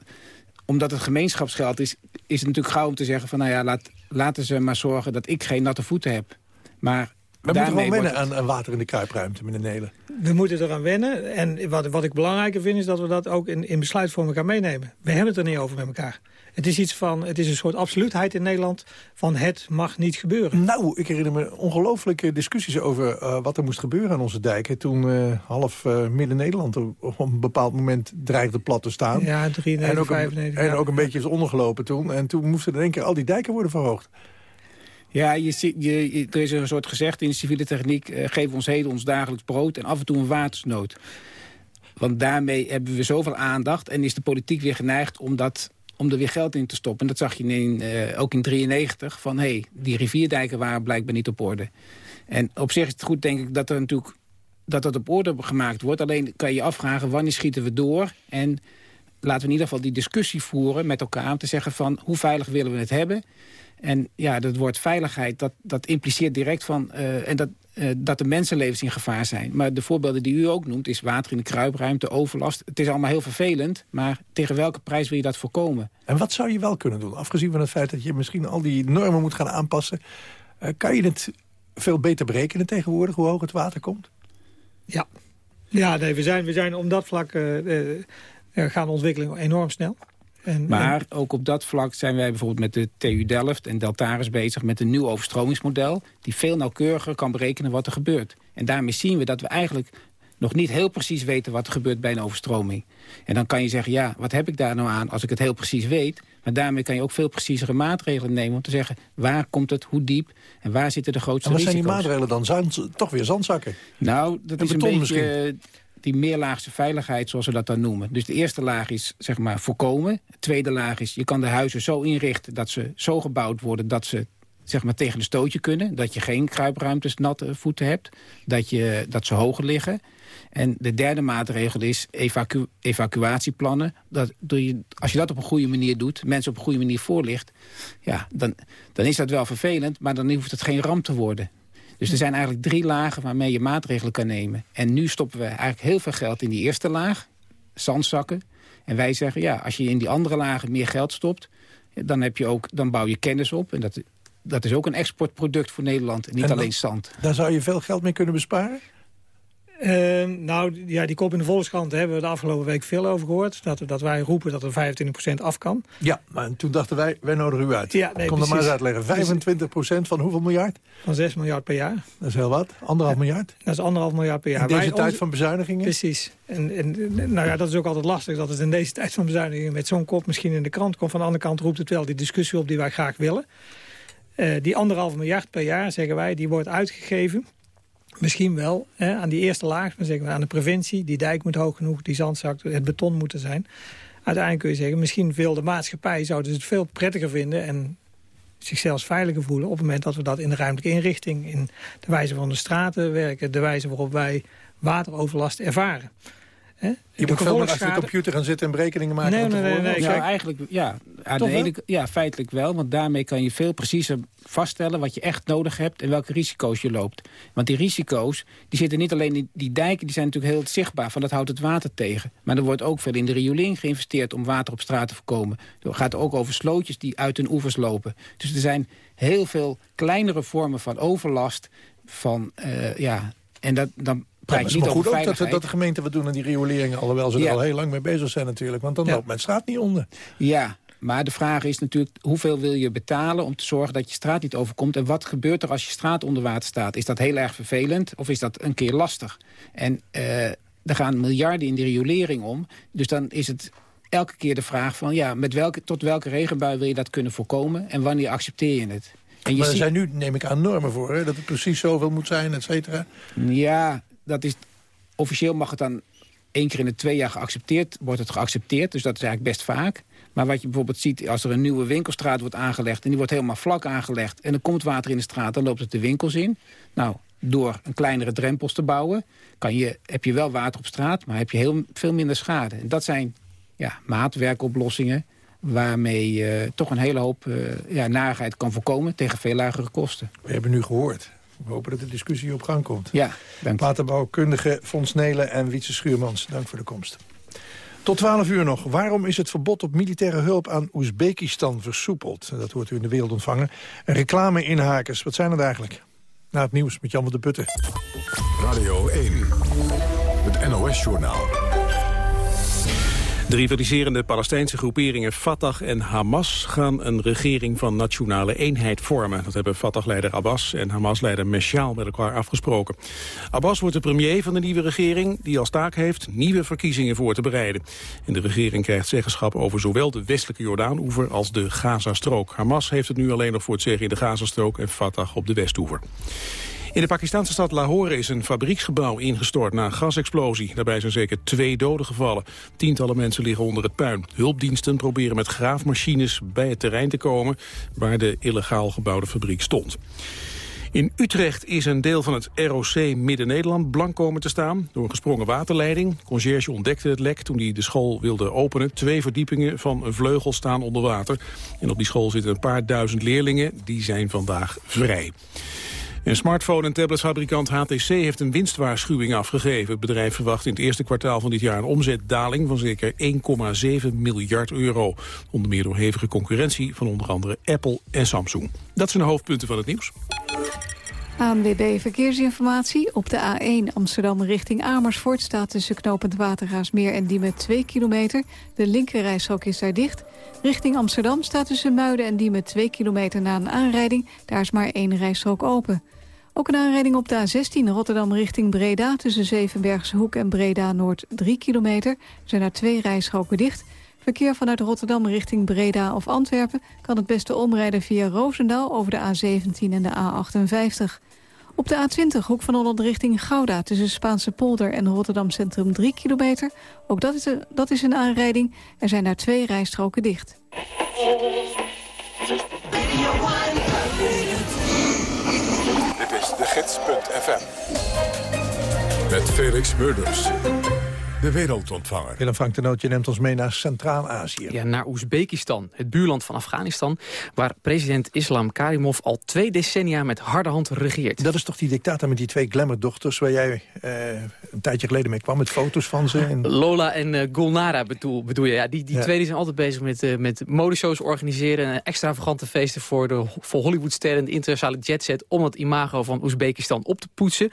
omdat het gemeenschapsgeld is, is het natuurlijk gauw om te zeggen van... nou ja, laat, laten ze maar zorgen dat ik geen natte voeten heb. Maar we moeten gewoon wennen aan, aan, water in de kuipruimte, meneer Nelen. We moeten eraan wennen. En wat, wat ik belangrijker vind, is dat we dat ook in, in besluitvorming gaan meenemen. We hebben het er niet over met elkaar. Het is iets van, het is een soort absoluutheid in Nederland van het mag niet gebeuren. Nou, ik herinner me ongelooflijke discussies over uh, wat er moest gebeuren aan onze dijken. Toen uh, half uh, midden-Nederland op een bepaald moment dreigde plat te staan. Ja, 93, en ook 95. En ook een beetje is ondergelopen toen. En toen moesten in één keer al die dijken worden verhoogd. Ja, je, je, er is een soort gezegd in de civiele techniek... Uh, geef ons heden ons dagelijks brood en af en toe een watersnood. Want daarmee hebben we zoveel aandacht... en is de politiek weer geneigd om, dat, om er weer geld in te stoppen. En dat zag je in, uh, ook in 93 van... hé, hey, die rivierdijken waren blijkbaar niet op orde. En op zich is het goed, denk ik, dat er natuurlijk dat dat op orde gemaakt wordt. Alleen kan je afvragen, wanneer schieten we door... en laten we in ieder geval die discussie voeren met elkaar... om te zeggen van, hoe veilig willen we het hebben... En ja, dat woord veiligheid, dat, dat impliceert direct van... Uh, en dat, uh, dat de mensenlevens in gevaar zijn. Maar de voorbeelden die u ook noemt, is water in de kruipruimte, overlast. Het is allemaal heel vervelend, maar tegen welke prijs wil je dat voorkomen? En wat zou je wel kunnen doen? Afgezien van het feit dat je misschien al die normen moet gaan aanpassen... Uh, kan je het veel beter berekenen tegenwoordig, hoe hoog het water komt? Ja, ja nee, we, zijn, we zijn om dat vlak... gaan de ontwikkelingen enorm snel. En, maar ook op dat vlak zijn wij bijvoorbeeld met de TU Delft en Deltaris bezig... met een nieuw overstromingsmodel die veel nauwkeuriger kan berekenen wat er gebeurt. En daarmee zien we dat we eigenlijk nog niet heel precies weten wat er gebeurt bij een overstroming. En dan kan je zeggen, ja, wat heb ik daar nou aan als ik het heel precies weet? Maar daarmee kan je ook veel preciezere maatregelen nemen... om te zeggen, waar komt het, hoe diep en waar zitten de grootste risico's? En wat zijn die maatregelen dan? Zijn toch weer zandzakken? Nou, dat is een beetje... Misschien die meerlaagse veiligheid, zoals we dat dan noemen. Dus de eerste laag is zeg maar voorkomen. De tweede laag is, je kan de huizen zo inrichten dat ze zo gebouwd worden... dat ze zeg maar tegen de stootje kunnen. Dat je geen kruipruimtes natte voeten hebt. Dat, je, dat ze hoger liggen. En de derde maatregel is evacu evacuatieplannen. Dat, je, als je dat op een goede manier doet, mensen op een goede manier voorlicht... Ja, dan, dan is dat wel vervelend, maar dan hoeft het geen ramp te worden. Dus er zijn eigenlijk drie lagen waarmee je maatregelen kan nemen. En nu stoppen we eigenlijk heel veel geld in die eerste laag, zandzakken. En wij zeggen, ja, als je in die andere lagen meer geld stopt... dan, heb je ook, dan bouw je kennis op. En dat, dat is ook een exportproduct voor Nederland, en niet alleen zand. Daar zou je veel geld mee kunnen besparen? Uh, nou, ja, die kop in de Volkskrant hebben we de afgelopen week veel over gehoord. Dat, dat wij roepen dat er 25% af kan. Ja, maar toen dachten wij, wij nodigen u uit. Ja, nee, Kom er maar eens uitleggen. 25% van hoeveel miljard? Van 6 miljard per jaar. Dat is heel wat. Anderhalf miljard? Dat is anderhalf miljard per jaar. In deze tijd van bezuinigingen? Precies. En, en, nou ja, dat is ook altijd lastig dat het in deze tijd van bezuinigingen... met zo'n kop misschien in de krant komt. Van de andere kant roept het wel die discussie op die wij graag willen. Uh, die anderhalf miljard per jaar, zeggen wij, die wordt uitgegeven Misschien wel hè, aan die eerste laag, dan zeggen we aan de preventie. Die dijk moet hoog genoeg, die zandzak, het beton moet er zijn. Uiteindelijk kun je zeggen, misschien veel de maatschappij zouden het veel prettiger vinden... en zichzelf veiliger voelen op het moment dat we dat in de ruimtelijke inrichting... in de wijze van de straten werken, de wijze waarop wij wateroverlast ervaren. Je moet veel achter de computer gaan zitten en berekeningen maken. Nee, nee, nee, nee, ja, eigenlijk, ja, aan de ene, ja, feitelijk wel. Want daarmee kan je veel preciezer vaststellen wat je echt nodig hebt... en welke risico's je loopt. Want die risico's, die zitten niet alleen in die dijken... die zijn natuurlijk heel zichtbaar, van dat houdt het water tegen. Maar er wordt ook veel in de riolering geïnvesteerd... om water op straat te voorkomen. Het gaat ook over slootjes die uit hun oevers lopen. Dus er zijn heel veel kleinere vormen van overlast... van, uh, ja, en dat, dan ja, het is maar goed ook dat, dat, de gemeente wat doen aan die rioleringen... alhoewel ze er al heel lang mee bezig zijn natuurlijk. Want dan loopt mijn straat niet onder. Ja, maar de vraag is natuurlijk, hoeveel wil je betalen om te zorgen dat je straat niet overkomt? En wat gebeurt er als je straat onder water staat? Is dat heel erg vervelend of is dat een keer lastig? En uh, er gaan miljarden in die riolering om. Dus dan is het elke keer de vraag van, ja, met welke, tot welke regenbui wil je dat kunnen voorkomen? En wanneer accepteer je het? En je maar er zijn nu, neem ik aan, normen voor, hè? dat het precies zoveel moet zijn, et cetera. Ja, dat is, officieel mag het dan één keer in de twee jaar geaccepteerd, wordt het geaccepteerd. Dus dat is eigenlijk best vaak. Maar wat je bijvoorbeeld ziet, als er een nieuwe winkelstraat wordt aangelegd... en die wordt helemaal vlak aangelegd en er komt water in de straat... dan loopt het de winkels in. Nou, door een kleinere drempels te bouwen... Kan je, heb je wel water op straat, maar heb je heel, veel minder schade. En dat zijn ja, maatwerkoplossingen waarmee je toch een hele hoop uh, ja, narigheid kan voorkomen... tegen veel lagere kosten. We hebben nu gehoord we hopen dat de discussie op gang komt. Ja, dank Waterbouwkundige Fons Nelen en Wietse Schuurmans, dank voor de komst. Tot 12 uur nog. Waarom is het verbod op militaire hulp aan Oezbekistan versoepeld? Dat hoort u in de wereld ontvangen. Reclame-inhakers, wat zijn het eigenlijk? Na het nieuws met Jan van de Putten. Radio 1, het NOS-journaal. De rivaliserende Palestijnse groeperingen Fatah en Hamas gaan een regering van nationale eenheid vormen. Dat hebben Fatah-leider Abbas en Hamas-leider Meshaal met elkaar afgesproken. Abbas wordt de premier van de nieuwe regering die als taak heeft nieuwe verkiezingen voor te bereiden. En de regering krijgt zeggenschap over zowel de westelijke Jordaan-oever als de Gazastrook. Hamas heeft het nu alleen nog voor het zeggen in de Gazastrook en Fatah op de Westoever. In de Pakistanse stad Lahore is een fabrieksgebouw ingestort na een gasexplosie. Daarbij zijn zeker twee doden gevallen. Tientallen mensen liggen onder het puin. Hulpdiensten proberen met graafmachines bij het terrein te komen... waar de illegaal gebouwde fabriek stond. In Utrecht is een deel van het ROC Midden-Nederland blank komen te staan... door een gesprongen waterleiding. Conciërge ontdekte het lek toen hij de school wilde openen. Twee verdiepingen van een vleugel staan onder water. En op die school zitten een paar duizend leerlingen. Die zijn vandaag vrij. Een smartphone- en tabletfabrikant HTC heeft een winstwaarschuwing afgegeven. Het bedrijf verwacht in het eerste kwartaal van dit jaar een omzetdaling van zeker 1,7 miljard euro. Onder meer door hevige concurrentie van onder andere Apple en Samsung. Dat zijn de hoofdpunten van het nieuws. ANWB Verkeersinformatie. Op de A1 Amsterdam richting Amersfoort staat tussen knopend Watergaasmeer en Diemen 2 kilometer. De linkerrijstrook is daar dicht. Richting Amsterdam staat tussen Muiden en Diemen 2 kilometer na een aanrijding. Daar is maar één rijstrook open. Ook een aanrijding op de A16 Rotterdam richting Breda... tussen Zevenbergse Hoek en Breda Noord 3 kilometer. Er zijn daar twee rijstroken dicht. Verkeer vanuit Rotterdam richting Breda of Antwerpen... kan het beste omrijden via Roosendaal over de A17 en de A58. Op de A20 Hoek van Holland richting Gouda... tussen Spaanse polder en Rotterdam Centrum 3 kilometer. Ook dat is, een, dat is een aanrijding. Er zijn daar twee rijstroken dicht. gids.fm. Met Felix Murders. De wereldontvanger. Willem Frank de Nootje neemt ons mee naar Centraal-Azië. Ja, naar Oezbekistan, het buurland van Afghanistan... waar president Islam Karimov al twee decennia met harde hand regeert. Dat is toch die dictator met die twee glamourdochters... waar jij eh, een tijdje geleden mee kwam met foto's van ze? En... Lola en uh, Gulnara bedoel, bedoel je. Ja, die die twee die zijn altijd bezig met, uh, met modeshows organiseren... extravagante feesten voor, de, voor Hollywoodsterren... de internationale jetset om het imago van Oezbekistan op te poetsen.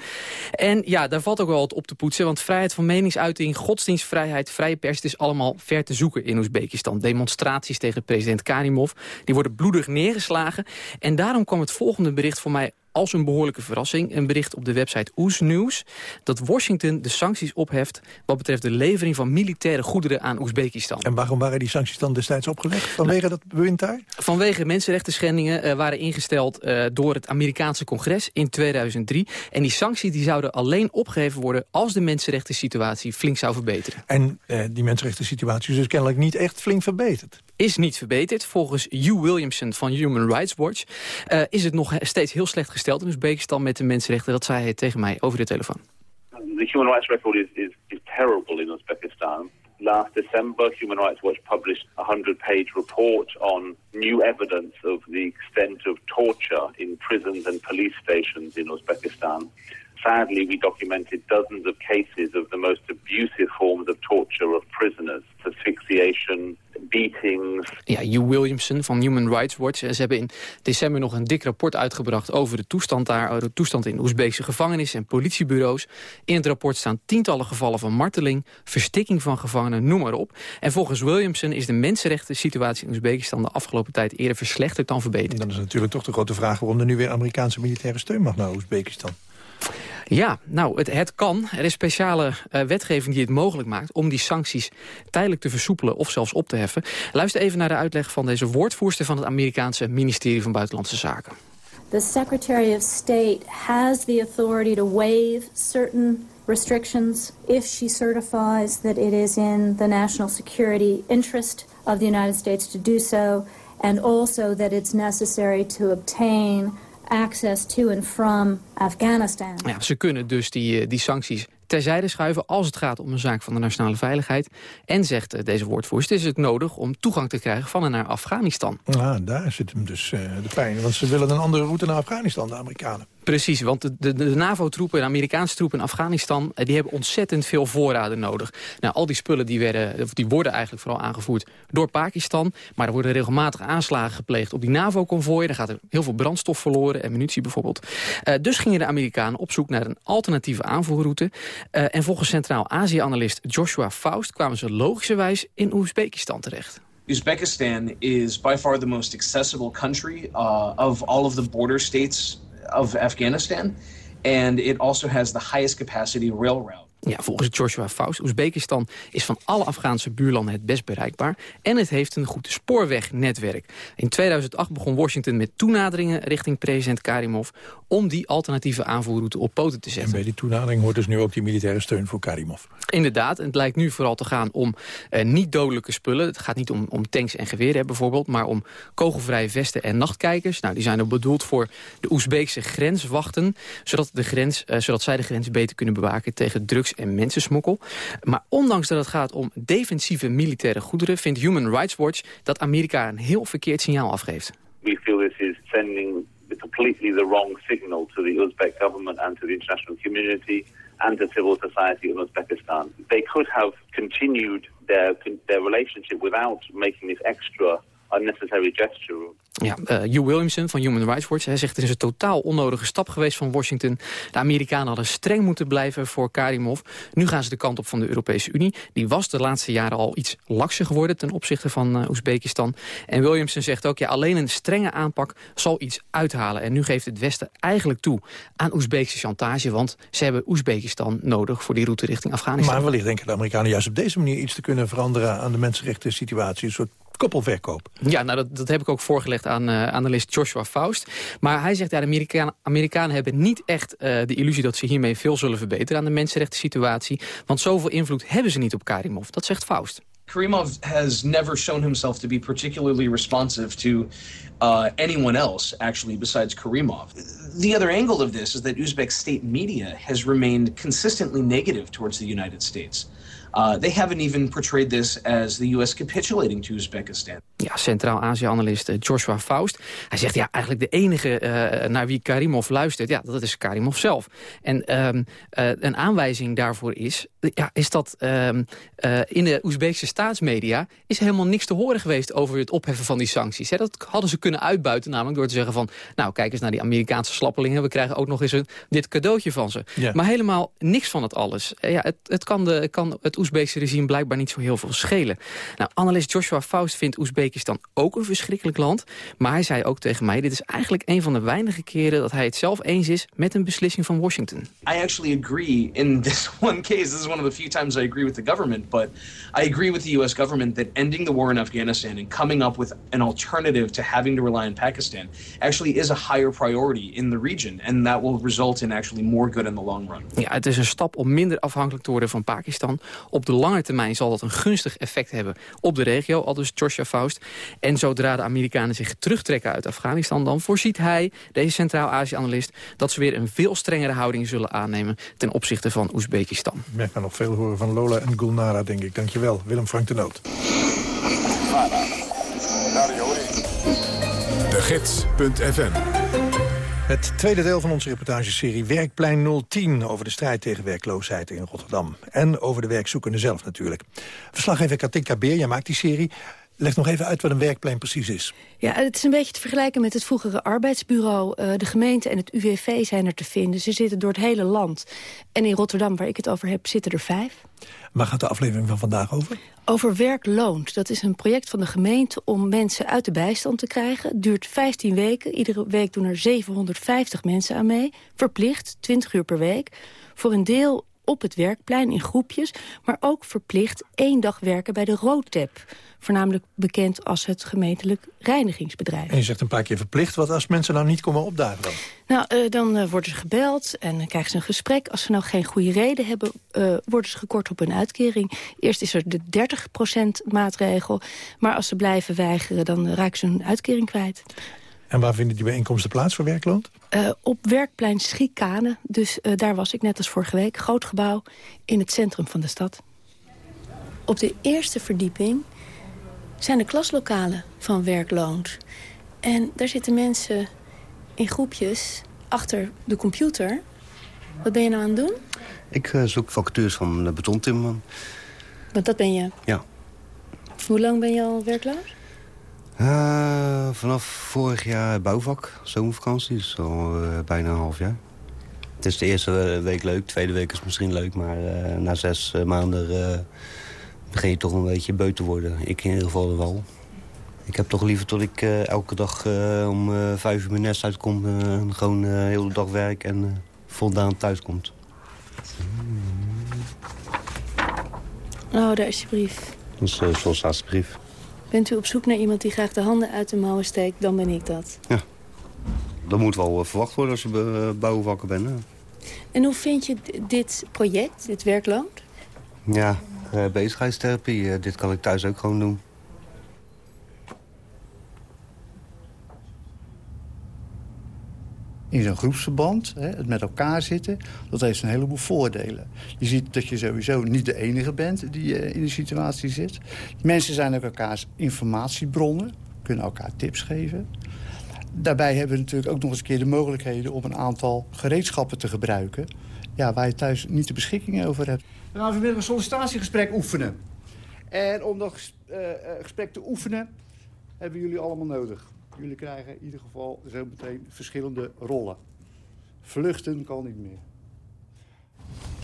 En ja, daar valt ook wel wat op te poetsen... want vrijheid van meningsuiting godsdienstvrijheid, vrije pers... het is allemaal ver te zoeken in Oezbekistan. Demonstraties tegen president Karimov die worden bloedig neergeslagen. En daarom kwam het volgende bericht voor mij als een behoorlijke verrassing. Een bericht op de website Oes News dat Washington de sancties opheft... wat betreft de levering van militaire goederen aan Oezbekistan. En waarom waren die sancties dan destijds opgelegd? Vanwege nou, dat bewind daar? Vanwege mensenrechten schendingen uh, waren ingesteld uh, door het Amerikaanse congres in 2003. En die sancties die zouden alleen opgeheven worden... als de mensenrechten situatie flink zou verbeteren. En uh, die mensenrechten situatie is dus kennelijk niet echt flink verbeterd? is niet verbeterd. Volgens Hugh Williamson van Human Rights Watch uh, is het nog steeds heel slecht gesteld in Oezbekistan met de mensenrechten. Dat zei hij tegen mij over de telefoon. The human rights record is, is, is terrible in Uzbekistan. Last December, Human Rights Watch published a 100-page report on new evidence of the extent of torture in prisons and police stations in Uzbekistan. Sadly, we documented dozens of cases of the most abusive forms of torture of prisoners. Asphyxiation, beatings. Ja, Hugh Williamson van Human Rights Watch. Ze hebben in december nog een dik rapport uitgebracht over de toestand daar, de toestand in Oezbeekse gevangenissen en politiebureaus. In het rapport staan tientallen gevallen van marteling, verstikking van gevangenen, noem maar op. En volgens Williamson is de mensenrechten situatie in Oezbekistan de afgelopen tijd eerder verslechterd dan verbeterd. Dan is natuurlijk toch de grote vraag waarom er nu weer Amerikaanse militaire steun mag naar Oezbekistan. Ja, nou, het, het kan. Er is speciale uh, wetgeving die het mogelijk maakt... om die sancties tijdelijk te versoepelen of zelfs op te heffen. Luister even naar de uitleg van deze woordvoerster... van het Amerikaanse ministerie van Buitenlandse Zaken. The Secretary of State has the authority to waive certain restrictions... if she certifies that it is in the national security interest of the United States to do so... and also that it's necessary to obtain access to and from Afghanistan. Ja, ze kunnen dus die, die sancties terzijde schuiven als het gaat om een zaak van de nationale veiligheid. En zegt uh, deze woordvoerster, is het nodig om toegang te krijgen van en naar Afghanistan. Ah, daar zit hem dus uh, de pijn. Want ze willen een andere route naar Afghanistan, de Amerikanen. Precies, want de, de, de NAVO-troepen, de Amerikaanse troepen in Afghanistan... die hebben ontzettend veel voorraden nodig. Nou, al die spullen die, werden, die worden eigenlijk vooral aangevoerd door Pakistan. Maar er worden regelmatig aanslagen gepleegd op die NAVO-convooien. Er gaat er heel veel brandstof verloren en munitie bijvoorbeeld. Uh, dus gingen de Amerikanen op zoek naar een alternatieve aanvoerroute. Uh, en volgens Centraal-Azië-analyst Joshua Faust... kwamen ze logischerwijs in Oezbekistan terecht. Uzbekistan is by far the most accessible country uh, of all of the border states of Afghanistan. And it also has the highest capacity rail route. Ja, volgens Joshua Faust, Oezbekistan is van alle Afghaanse buurlanden het best bereikbaar. En het heeft een goed spoorwegnetwerk. In 2008 begon Washington met toenaderingen richting president Karimov... om die alternatieve aanvoerroute op poten te zetten. En bij die toenadering hoort dus nu ook die militaire steun voor Karimov. Inderdaad, en het lijkt nu vooral te gaan om eh, niet-dodelijke spullen. Het gaat niet om, om tanks en geweren bijvoorbeeld... maar om kogelvrije vesten en nachtkijkers. Nou, die zijn er bedoeld voor de Oezbeekse grenswachten... zodat, de grens, eh, zodat zij de grens beter kunnen bewaken tegen drugs en mensensmokkel. Maar ondanks dat het gaat om defensieve militaire goederen... vindt Human Rights Watch dat Amerika een heel verkeerd signaal afgeeft. We feel this is sending completely the wrong signal to the Uzbek government and to the international community and to civil society in Uzbekistan. They could have continued their, their relationship without making this extra unnecessary gesture. Ja, uh, Hugh Williamson van Human Rights Watch hij zegt het is een totaal onnodige stap geweest van Washington. De Amerikanen hadden streng moeten blijven voor Karimov. Nu gaan ze de kant op van de Europese Unie. Die was de laatste jaren al iets lakser geworden ten opzichte van uh, Oezbekistan. En Williamson zegt ook, ja, alleen een strenge aanpak zal iets uithalen. En nu geeft het Westen eigenlijk toe aan Oezbeekse chantage, want ze hebben Oezbekistan nodig voor die route richting Afghanistan. Maar wellicht denken de Amerikanen juist op deze manier iets te kunnen veranderen aan de mensenrechten situatie. Een soort koppelverkoop. Ja, nou dat, dat heb ik ook voorgelegd aan uh, analist Joshua Faust. Maar hij zegt, ja, de Amerikanen, Amerikanen hebben niet echt uh, de illusie... dat ze hiermee veel zullen verbeteren aan de mensenrechten situatie. Want zoveel invloed hebben ze niet op Karimov. Dat zegt Faust. Karimov has never shown himself to be particularly responsive to uh, anyone else, actually, besides Karimov. The other angle of this is that Uzbek state media has remained consistently negative towards the United States. Uh, they haven't even portrayed this as the U.S. capitulating to Uzbekistan. Ja, Centraal-Azië-analyst eh, Joshua Faust. Hij zegt ja, eigenlijk de enige uh, naar wie Karimov luistert... ja, dat is Karimov zelf. En um, uh, een aanwijzing daarvoor is... Ja, is dat um, in de Oezbeekse staatsmedia... is helemaal niks te horen geweest over het opheffen van die sancties. Hè, dat hadden ze kunnen uitbuiten, namelijk door te zeggen van... nou, kijk eens naar die Amerikaanse slappelingen... we krijgen ook nog eens een, dit cadeautje van ze. Ja. Maar helemaal niks van het alles. ja, het, het kan, de, kan het Oezbeekse regime blijkbaar niet zo heel veel schelen. Nou, analist Joshua Faust vindt Oezbekistan ook een verschrikkelijk land. Maar hij zei ook tegen mij, dit is eigenlijk een van de weinige keren dat hij het zelf eens is met een beslissing van Washington. I actually agree in this one case. This is one of the few times I agree with the government, but I agree with the US government that ending the war in Afghanistan and coming up with an alternative to having to rely on Pakistan actually is a higher priority in the region and that will result in actually more good in the long run. Ja, het is een stap om minder afhankelijk te worden van Pakistan. Op de lange termijn zal dat een gunstig effect hebben op de regio, al dus Joshua Faust. En zodra de Amerikanen zich terugtrekken uit Afghanistan... dan voorziet hij, deze Centraal-Azië-analyst... dat ze weer een veel strengere houding zullen aannemen... ten opzichte van Oezbekistan. We gaan nog veel horen van Lola en Gulnara, denk ik. Dankjewel, Willem Frank de Noot. De Gids.fm het tweede deel van onze reportageserie Werkplein 010... over de strijd tegen werkloosheid in Rotterdam. En over de werkzoekende zelf natuurlijk. Verslaggever Katinka Beer, jij maakt die serie. Leg nog even uit wat een werkplein precies is. Ja, het is een beetje te vergelijken met het vroegere arbeidsbureau. Uh, de gemeente en het UWV zijn er te vinden. Ze zitten door het hele land. En in Rotterdam, waar ik het over heb, zitten er vijf. Waar gaat de aflevering van vandaag over? Over werkloont. Dat is een project van de gemeente om mensen uit de bijstand te krijgen. Het duurt 15 weken. Iedere week doen er 750 mensen aan mee. Verplicht, 20 uur per week. Voor een deel op het werkplein in groepjes... maar ook verplicht één dag werken bij de Roodtep. Voornamelijk bekend als het gemeentelijk reinigingsbedrijf. En je zegt een paar keer verplicht. Wat als mensen nou niet komen opdagen dan? Nou, uh, dan uh, worden ze gebeld en dan krijgen ze een gesprek. Als ze nou geen goede reden hebben, uh, worden ze gekort op hun uitkering. Eerst is er de 30% maatregel. Maar als ze blijven weigeren, dan raken ze hun uitkering kwijt. En waar vinden die bijeenkomsten plaats voor werkloon? Uh, op werkplein Schiekane. Dus uh, daar was ik net als vorige week. Groot gebouw in het centrum van de stad. Op de eerste verdieping zijn de klaslokalen van werkloont. En daar zitten mensen in groepjes achter de computer. Wat ben je nou aan het doen? Ik uh, zoek vacatures van de betontimmerman. Want dat ben je? Ja. Hoe lang ben je al werkloos? Uh, vanaf vorig jaar bouwvak, zomervakantie, dus al uh, bijna een half jaar. Het is de eerste week leuk, de tweede week is misschien leuk... maar uh, na zes maanden begin je toch een beetje beu te worden. Ik in ieder geval wel. Ik heb toch liever tot ik elke dag om vijf uur mijn nest uitkom... en gewoon de hele dag werk en voldaan thuis komt. Oh, daar is je brief. Dat is uh, sollicitatiebrief. Bent u op zoek naar iemand die graag de handen uit de mouwen steekt, dan ben ik dat. Ja, dat moet wel verwacht worden als je bouwvakker bent. Hè? En hoe vind je dit project, dit werkloon? Ja, uh, bezigheidstherapie. Dit kan ik thuis ook gewoon doen. In zo'n groepsverband, hè, het met elkaar zitten, dat heeft een heleboel voordelen. Je ziet dat je sowieso niet de enige bent die uh, in die situatie zit. Mensen zijn ook elkaars informatiebronnen, kunnen elkaar tips geven. Daarbij hebben we natuurlijk ook nog eens een keer de mogelijkheden om een aantal gereedschappen te gebruiken... Ja, waar je thuis niet de beschikking over hebt. We gaan vanmiddag een sollicitatiegesprek oefenen. En om dat uh, gesprek te oefenen hebben jullie allemaal nodig. Jullie krijgen in ieder geval zo meteen verschillende rollen. Vluchten kan niet meer.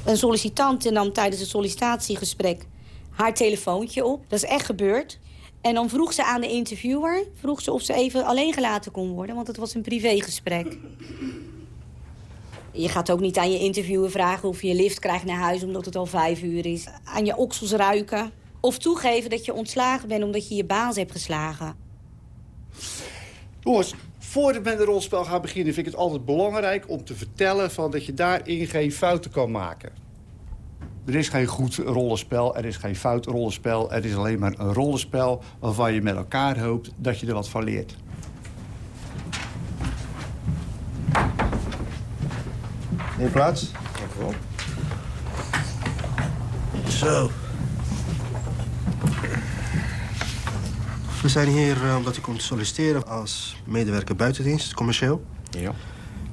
Een sollicitant nam tijdens het sollicitatiegesprek haar telefoontje op. Dat is echt gebeurd. En dan vroeg ze aan de interviewer vroeg ze of ze even alleen gelaten kon worden, want het was een privégesprek. Je gaat ook niet aan je interviewer vragen of je je lift krijgt naar huis omdat het al vijf uur is. Aan je oksels ruiken. Of toegeven dat je ontslagen bent omdat je je baas hebt geslagen. Jongens, voordat we met een rolspel gaan beginnen... vind ik het altijd belangrijk om te vertellen van dat je daarin geen fouten kan maken. Er is geen goed rollenspel, er is geen fout rollenspel. Er is alleen maar een rollenspel waarvan je met elkaar hoopt dat je er wat van leert. Neem plaats. Dank u wel. Zo. We zijn hier uh, omdat u komt solliciteren als medewerker buitendienst, commercieel. Ja.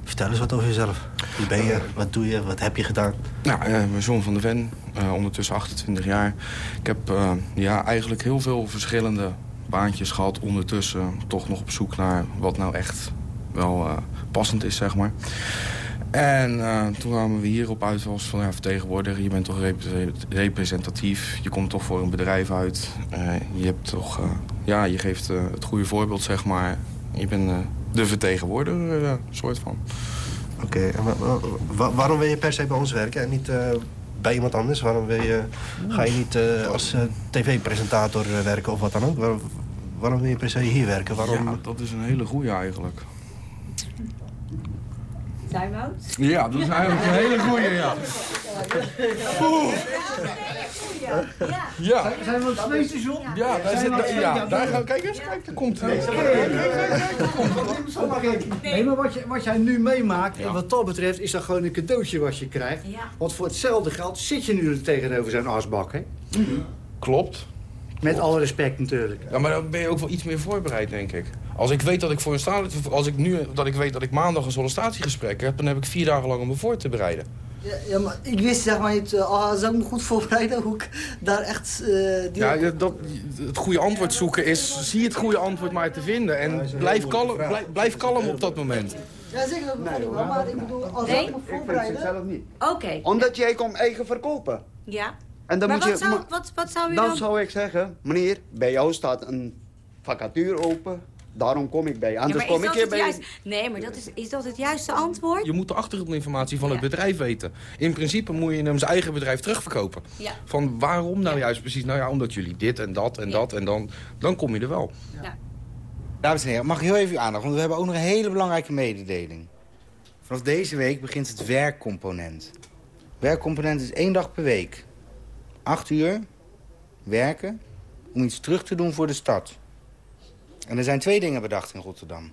Vertel eens wat over jezelf. Wie ben je? Wat doe je? Wat heb je gedaan? Nou, uh, mijn zoon van de Ven, uh, ondertussen 28 jaar. Ik heb ja, eigenlijk heel veel verschillende baantjes gehad. Ondertussen toch nog op zoek naar wat nou echt wel passend is, zeg maar. En toen kwamen we hierop uit als van ja, vertegenwoordiger. Je bent toch representatief. Je komt toch voor een bedrijf uit. Je hebt toch, ja, je geeft het goede voorbeeld, zeg maar. Je bent de vertegenwoordiger, soort van. Oké, okay. wa waarom wil je per se bij ons werken en niet bij iemand anders? Waarom wil je, ga je niet als tv-presentator werken of wat dan ook? Waar, waarom wil je per se hier werken? Waarom... Ja, dat is een hele goede eigenlijk. Time-out? Ja, dat is eigenlijk een hele goeie, ja. Oeh. Ja. Zijn we op het station? Ja, daar, zit, da, ja, daar gaan we. Kijk eens, kijk, daar komt hij. Nee, maar wat, je, wat jij nu meemaakt, en wat dat betreft, is dat gewoon een cadeautje wat je krijgt. Want voor hetzelfde geld zit je nu tegenover zo'n asbak, hè? Klopt. Met alle respect natuurlijk. Ja, maar dan ben je ook wel iets meer voorbereid, denk ik. Als ik weet dat ik voor een staat, als ik nu dat ik weet dat ik maandag een sollicitatiegesprek heb, dan heb ik vier dagen lang om me voor te bereiden. Ja, ja, maar ik wist zeg maar niet, uh, zou ik me goed voorbereiden hoe ik daar echt... Uh, die ja, dat, het goede antwoord zoeken is, zie het goede antwoord maar te vinden. En blijf kalm, blijf, blijf kalm op dat moment. Ja, zeker dat nee, wel, maar ik bedoel, als nee? ik me voorbereiden... Ik vind het zelf niet. Oké. Okay. Omdat jij komt eigen verkopen. Ja. En dan maar moet wat, je, zou, wat, wat zou u dan? Dan zou ik zeggen, meneer, bij jou staat een vacature open. Daarom kom ik bij. Anders ja, kom ik hier bij. Juist... Nee, maar dat is, is dat het juiste antwoord? Je moet de achtergrondinformatie van het bedrijf weten. In principe moet je hem zijn eigen bedrijf terugverkopen. Ja. Van waarom nou juist precies? Nou ja, omdat jullie dit en dat en dat en dan, dan kom je er wel. Ja. Dames en heren, mag ik heel even uw aandacht? Want we hebben ook nog een hele belangrijke mededeling. Vanaf deze week begint het werkcomponent. Werkcomponent is één dag per week. Acht uur werken om iets terug te doen voor de stad. En er zijn twee dingen bedacht in Rotterdam.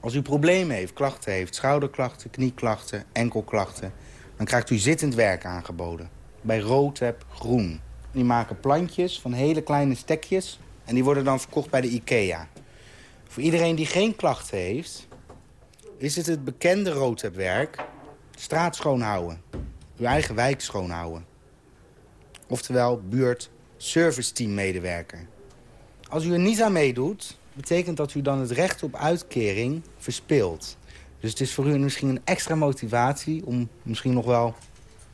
Als u problemen heeft, klachten heeft, schouderklachten, knieklachten, enkelklachten... dan krijgt u zittend werk aangeboden. Bij Roodheb Groen. Die maken plantjes van hele kleine stekjes... en die worden dan verkocht bij de IKEA. Voor iedereen die geen klachten heeft... is het het bekende Roodhebwerk... straat schoonhouden. Uw eigen wijk schoonhouden. Oftewel buurt service team medewerker. Als u er niet aan meedoet, betekent dat u dan het recht op uitkering verspeelt. Dus het is voor u misschien een extra motivatie om misschien nog wel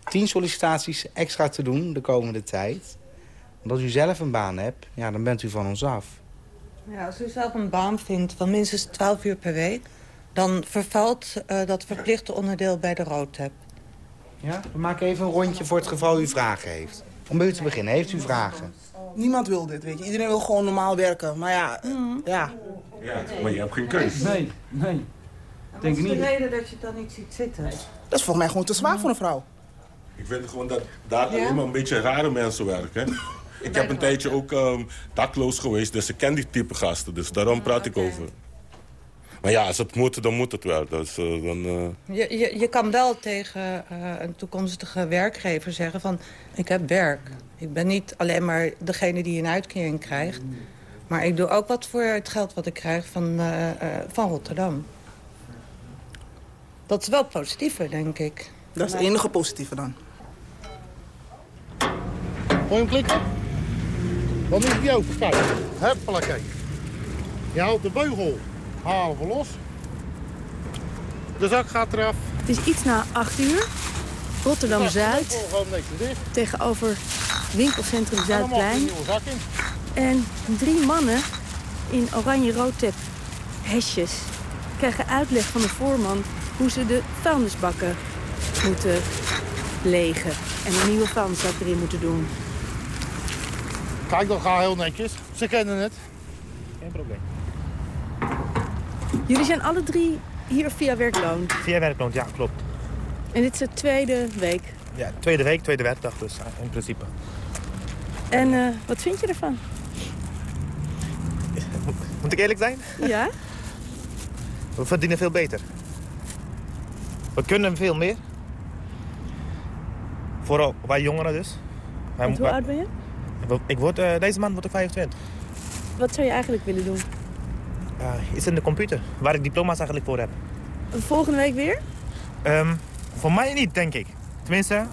tien sollicitaties extra te doen de komende tijd. Want als u zelf een baan hebt, ja, dan bent u van ons af. Ja, als u zelf een baan vindt van minstens 12 uur per week... dan vervalt uh, dat verplichte onderdeel bij de roadtap. Ja, we maken even een rondje voor het geval u vragen heeft. Om bij u te beginnen, heeft u vragen? Niemand wil dit, weet je. Iedereen wil gewoon normaal werken. Maar ja, Mhm. ja. Ja, maar je hebt geen keus. Nee, nee. Wat is de reden dat je het dan niet ziet zitten? Dat is volgens mij gewoon te zwaar voor een vrouw. Ik vind gewoon dat daar Ja? alleen maar een beetje rare mensen werken. Ik heb een tijdje ook um, dakloos geweest, dus ik ken die type gasten. Dus daarom praat ik over. Maar ja, als het moet, dan moet het wel. Dus, uh, dan, uh... Je, je, je kan wel tegen uh, een toekomstige werkgever zeggen van... ik heb werk. Ik ben niet alleen maar degene die een uitkering krijgt. Maar ik doe ook wat voor het geld wat ik krijg van, van Rotterdam. Dat is wel positiever, denk ik. Dat is het enige positieve dan. Wil je hem klikken? Dan is die over, kijk. Huppelakee. Je houdt de beugel, halen we los. De zak gaat eraf. Het is iets na 8 uur. Rotterdam-Zuid. Tegenover winkelcentrum Zuidplein. En drie mannen in oranje-roodtep hesjes krijgen uitleg van de voorman hoe ze de vuilnisbakken moeten legen. En een nieuwe vuilnisbak erin moeten doen. Kijk, dat gaat heel netjes. Ze kennen het. Geen probleem. Jullie zijn alle drie hier via werkloon. Via werkloon, ja, klopt. En dit is de tweede week. Ja, tweede week, tweede werkdag dus in principe. En eh, wat vind je ervan? Moet ik eerlijk zijn? Ja. We verdienen veel beter. We kunnen veel meer. Vooral wij jongeren dus. Wij, hoe oud ben je? Ik word, uh, deze maand word ik 25. Wat zou je eigenlijk willen doen? Uh, iets in de computer, waar ik diploma's eigenlijk voor heb. Volgende week weer? Um, voor mij niet, denk ik. Tenminste,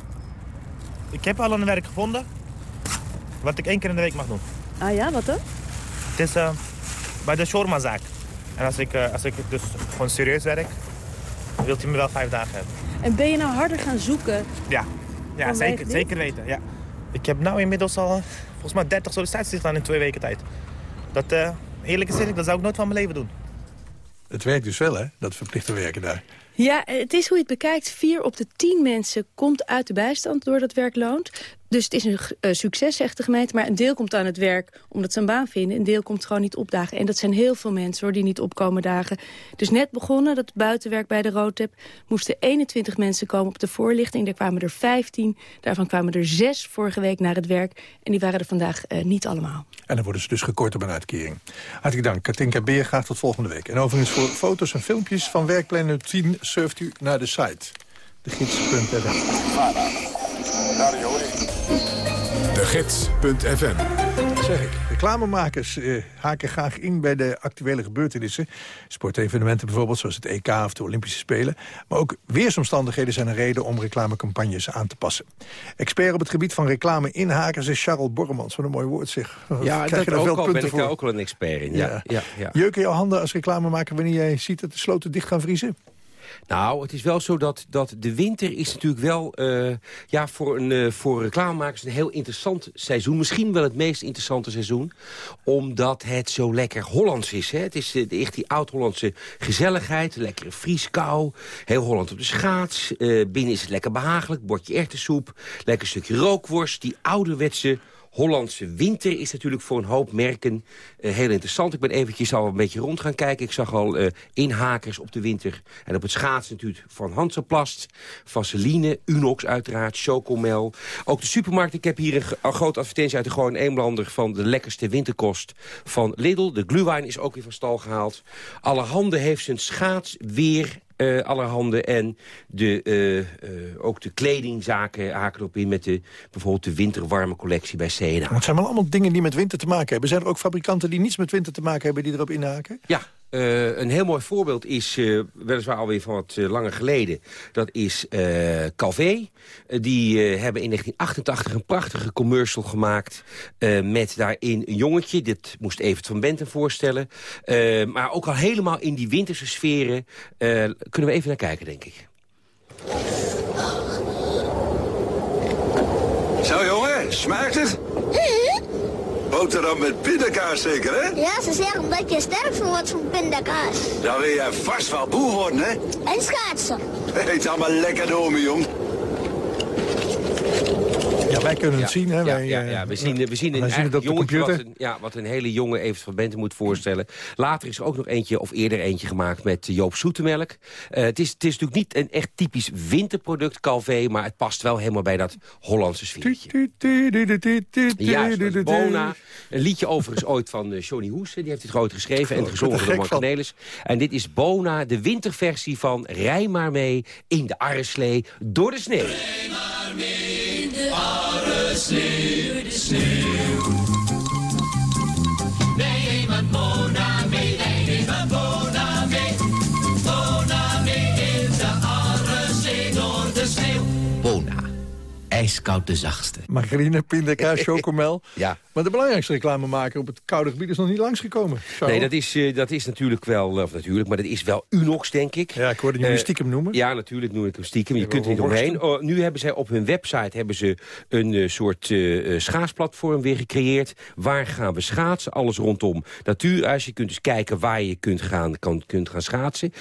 ik heb al een werk gevonden wat ik één keer in de week mag doen. Ah ja, wat dan? Het is uh, bij de shawarma-zaak. En als ik, uh, als ik dus gewoon serieus werk, wilt hij me wel vijf dagen hebben. En ben je nou harder gaan zoeken? Ja, ja zeker, zeker weten. Ja. Ik heb nou inmiddels al volgens mij 30 sollicitaties gedaan in twee weken tijd. Dat, uh, eerlijk gezegd, dat zou ik nooit van mijn leven doen. Het werkt dus wel, hè, dat verplichte werken daar. Ja, het is hoe je het bekijkt. Vier op de tien mensen komt uit de bijstand door dat werk loont. Dus het is een uh, succes, zegt de gemeente. Maar een deel komt aan het werk omdat ze een baan vinden. Een deel komt gewoon niet opdagen. En dat zijn heel veel mensen hoor, die niet opkomen dagen. Dus net begonnen, dat buitenwerk bij de Roodtep... moesten 21 mensen komen op de voorlichting. Er kwamen er 15. Daarvan kwamen er 6 vorige week naar het werk. En die waren er vandaag uh, niet allemaal. En dan worden ze dus gekort op een uitkering. Hartelijk dank. Katinka Beer gaat tot volgende week. En overigens voor foto's en filmpjes van werkplein 10 surft u naar de site. De gids.nl. De Gids.fm. Zeg ik. Reclamemakers eh, haken graag in bij de actuele gebeurtenissen. Sportevenementen bijvoorbeeld, zoals het EK of de Olympische Spelen. Maar ook weersomstandigheden zijn een reden om reclamecampagnes aan te passen. Expert op het gebied van reclame inhakers is Charles Borremans. Wat een mooi woord zeg. Ja, Krijg dat je ook veel al, punten ben voor? ik ook al een expert in. Ja, ja. Ja, ja. Jeuken jouw handen als reclamemaker wanneer jij ziet dat de sloten dicht gaan vriezen? Nou, het is wel zo dat, dat de winter is natuurlijk wel uh, ja, voor, een, uh, voor reclamemakers een heel interessant seizoen. Misschien wel het meest interessante seizoen. Omdat het zo lekker Hollands is. Hè? Het is uh, echt die oud-Hollandse gezelligheid. Lekkere vrieskou. Heel Holland op de schaats. binnen is het lekker behagelijk. Bordje erwtensoep. Lekker stukje rookworst. Die ouderwetse Hollandse winter is natuurlijk voor een hoop merken uh, heel interessant. Ik ben eventjes al een beetje rond gaan kijken. Ik zag al uh, inhakers op de winter. En op het schaatsen natuurlijk van Hansaplast, Vaseline, Unox uiteraard, Chocomel. Ook de supermarkt. Ik heb hier een, grote advertentie uit de Gewoon Eemlander... van de lekkerste winterkost van Lidl. De Glühwein is ook weer van stal gehaald. Allerhande heeft zijn schaats weer uh, allerhande. En de, uh, uh, ook de kledingzaken haken erop in met de, bijvoorbeeld de winterwarme collectie bij CNA. Het zijn wel allemaal dingen die met winter te maken hebben. Zijn er ook fabrikanten die niets met winter te maken hebben die erop inhaken? Ja, Uh, een heel mooi voorbeeld is, uh, weliswaar alweer van wat uh, langer geleden... dat is Calvé. die hebben in 1988 een prachtige commercial gemaakt... met daarin een jongetje. Dit moest Evert van Benten voorstellen. maar ook al helemaal in die winterse sferen... kunnen we even naar kijken, denk ik. Zo, jongen, smaakt het? Boterham met pindakaas zeker, hè? Ja, ze zeggen dat je sterk van wordt van pindakaas. Dan wil jij vast wel boer worden, hè? En schaatsen. Eet allemaal lekker door, me, jong. Ja, wij kunnen het ja, zien. Hè? Ja, wij, ja, ja, we zien, we zien een, zien het op de jongetje computer. wat een, ja, wat een hele jonge Evert van Benten moet voorstellen. Later is er ook nog eentje, of eerder eentje gemaakt met Joop Zoetemelk. Uh, het, is, het is natuurlijk niet een echt typisch winterproduct, Calvé... maar het past wel helemaal bij dat Hollandse sfeertje. Juist, is Bona. Een liedje overigens ooit van uh, Johnny Hoes. Die heeft het groot geschreven en gezongen door Mark Cornelis. En dit is Bona, de winterversie van Rij maar mee in de arreslee door de sneeuw. Rij maar mee in de arreslee door de sneeuw. Ijskoud de zachtste. Margarine, pindakaas, chocomel. ja. Maar de belangrijkste reclamemaker op het koude gebied is nog niet langsgekomen. Zo. Nee, dat is, uh, dat is natuurlijk wel, of natuurlijk, maar dat is wel Unox, denk ik. Ja, ik hoorde jullie uh, stiekem noemen. Ja, natuurlijk noem ik hem stiekem. Je kunt er niet omheen. Oh, nu hebben zij op hun website hebben ze een uh, soort schaatsplatform weer gecreëerd. Waar gaan we schaatsen? Alles rondom natuurijs. Je kunt dus kijken waar je kunt gaan, kan, kunt gaan schaatsen.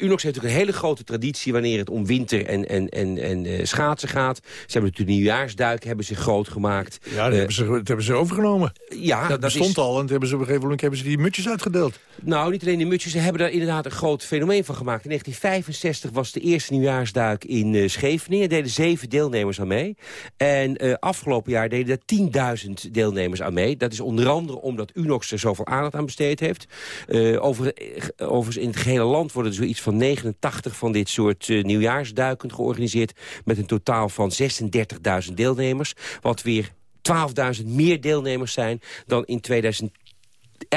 Unox heeft ook een hele grote traditie wanneer het om winter en, en, en, en schaatsen gaat. Ze hebben natuurlijk de nieuwjaarsduik hebben ze groot gemaakt. Ja, dat, hebben, ze, dat hebben ze overgenomen. Ja, dat, is- al en toen hebben ze op een gegeven moment hebben ze die mutjes uitgedeeld. Nou, niet alleen de mutjes. Ze hebben daar inderdaad een groot fenomeen van gemaakt. In 1965 was de eerste nieuwjaarsduik in eh, Scheveningen. Deden zeven deelnemers aan mee. En eh, afgelopen jaar deden er 10.000 deelnemers aan mee. Dat is onder andere omdat Unox er zoveel aandacht aan besteed heeft. Eh, over, eh, overigens in het gehele land worden er zoiets van 89 van dit soort eh, nieuwjaarsduiken georganiseerd. Met een totaal van 36.000 deelnemers. Wat weer 12.000 meer deelnemers zijn dan in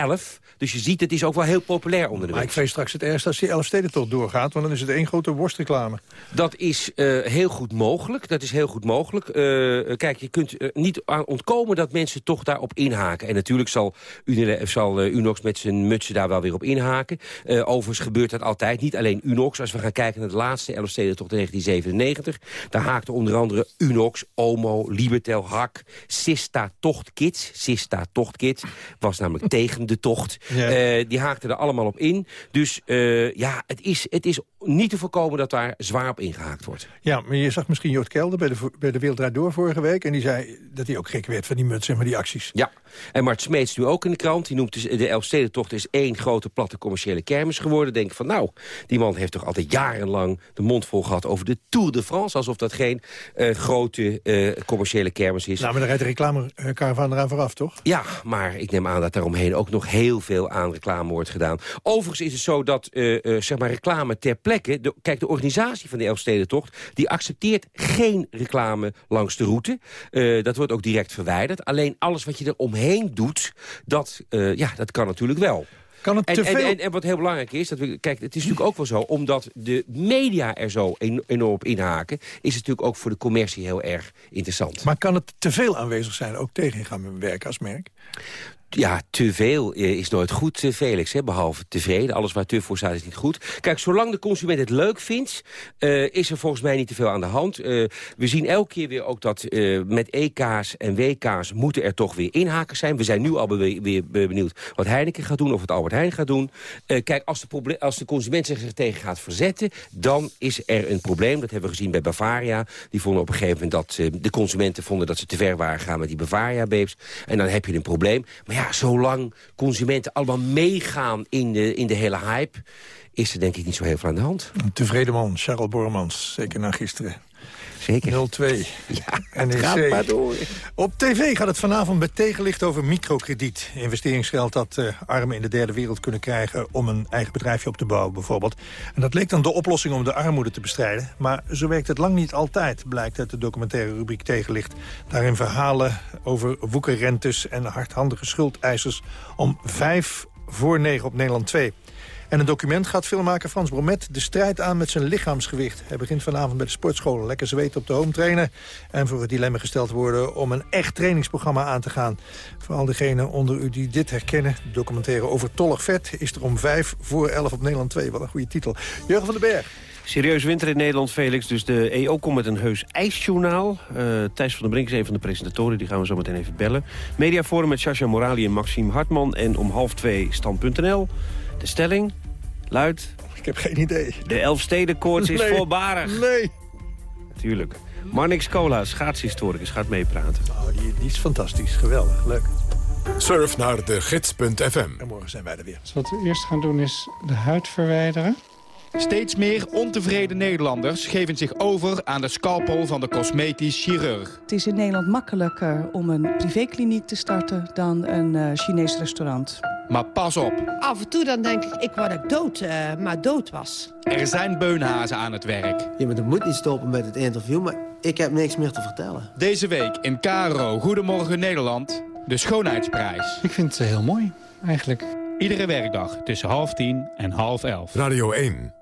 2011. Dus je ziet, het is ook wel heel populair onder de Maar ik vrees straks het ergste als die Elfstedentocht doorgaat... want dan is het één grote worstreclame. Dat is eh, heel goed mogelijk. Dat is heel goed mogelijk. Eh, kijk, je kunt er niet aan ontkomen dat mensen toch daarop inhaken. En natuurlijk zal, Unile- zal eh, Unox met zijn mutsen daar wel weer op inhaken. Eh, overigens gebeurt dat altijd. Niet alleen Unox. Als we gaan kijken naar de laatste Elfstedentocht in 1997... daar haakte onder andere Unox, Omo, Libertel, Hak... Sista Tocht Kids. Sista Tocht Kids was namelijk tegen de tocht. Ja. Eh, die haakten er allemaal op in. Dus eh, ja, het is, het is niet te voorkomen dat daar zwaar op ingehaakt wordt. Ja, maar je zag misschien Jort Kelder bij de, bij de Wereld Draait Door vorige week... en die zei dat hij ook gek werd van die mutsen en van die acties. Ja, en Mart Smeets nu ook in de krant. Die noemt dus de Elfstedentocht is één grote platte commerciële kermis geworden. Denk van nou, die man heeft toch altijd jarenlang de mond vol gehad over de Tour de France. Alsof dat geen eh, grote commerciële kermis is. Nou, maar daar rijdt de reclamecaravan eraan vooraf, toch? Ja, maar ik neem aan dat daaromheen ook nog heel veel aan reclame wordt gedaan. Overigens is het zo dat eh, eh, zeg maar reclame ter plekke... De, kijk, de organisatie van de Elfstedentocht... die accepteert geen reclame langs de route. Eh, dat wordt ook direct verwijderd. Alleen alles wat je er omheen doet, dat, ja, dat kan natuurlijk wel. Kan het En, te en, veel... en, en wat heel belangrijk is, dat we, kijk, het is natuurlijk ook wel zo... omdat de media er zo en- enorm op inhaken... is het natuurlijk ook voor de commercie heel erg interessant. Maar kan het te veel aanwezig zijn, ook tegen gaan werken als merk? Ja, te veel eh, is nooit goed, Felix. Hè? Behalve tevreden. Alles waar te voor staat is niet goed. Kijk, zolang de consument het leuk vindt... eh, is er volgens mij niet te veel aan de hand. Eh, we zien elke keer weer ook dat met EK's en WK's... moeten er toch weer inhakers zijn. We zijn nu al weer be- benieuwd wat Heineken gaat doen... of wat Albert Heijn gaat doen. Kijk, als de, als de consument zich er tegen gaat verzetten... dan is er een probleem. Dat hebben we gezien bij Bavaria. Die vonden op een gegeven moment dat... de consumenten vonden dat ze te ver waren gegaan met die Bavaria-babes. En dan heb je een probleem. Maar ja, zolang consumenten allemaal meegaan in de, in de hele hype... is er denk ik niet zo heel veel aan de hand. Een tevreden man, Charles Bormans, zeker na gisteren. Zeker. 0-2. Ja, NEC. gaat maar door. Op tv gaat het vanavond met tegenlicht over microkrediet. Investeringsgeld dat eh, armen in de derde wereld kunnen krijgen... om een eigen bedrijfje op te bouwen bijvoorbeeld. En dat leek dan de oplossing om de armoede te bestrijden. Maar zo werkt het lang niet altijd, blijkt uit de documentaire rubriek Tegenlicht. Daarin verhalen over woekerrentes en hardhandige schuldeisers... om vijf voor negen op Nederland 2. En een document gaat filmmaker Frans Bromet de strijd aan met zijn lichaamsgewicht. Hij begint vanavond bij de sportschool. Lekker zweten op de home trainen. En voor het dilemma gesteld worden om een echt trainingsprogramma aan te gaan. Voor al diegenen onder u die dit herkennen. De documentaire Overtollig Vet is er om vijf voor elf op Nederland 2. Wat een goede titel. Jurgen van den Berg. Serieus winter in Nederland, Felix. Dus de EO komt met een heus ijsjournaal. Eh Thijs van den Brink is een van de presentatoren. Die gaan we zo meteen even bellen. Mediaforum met Sascha Morali en Maxime Hartman. En om half twee stand.nl. De stelling luidt... Ik heb geen idee. De Elfstedenkoorts is Nee. voorbarig. Nee. Natuurlijk. Marnix Cola, schaatshistoricus, gaat meepraten. Oh, die, die is fantastisch. Geweldig. Leuk. Surf naar de gids.fm. En morgen zijn wij er weer. Dus wat we eerst gaan doen is de huid verwijderen. Steeds meer ontevreden Nederlanders geven zich over aan de scalpel van de cosmetisch chirurg. Het is in Nederland makkelijker om een privékliniek te starten dan een eh, Chinees restaurant. Maar pas op, Af en toe dan denk ik, ik word ook dood, eh, maar dood was. er zijn beunhazen aan het werk. Ja, maar dat moet niet stoppen met het interview, maar ik heb niks meer te vertellen. Deze week in KRO Goedemorgen Nederland, de schoonheidsprijs. Ik vind het heel mooi, eigenlijk. Iedere werkdag tussen half tien en half elf. Radio 1.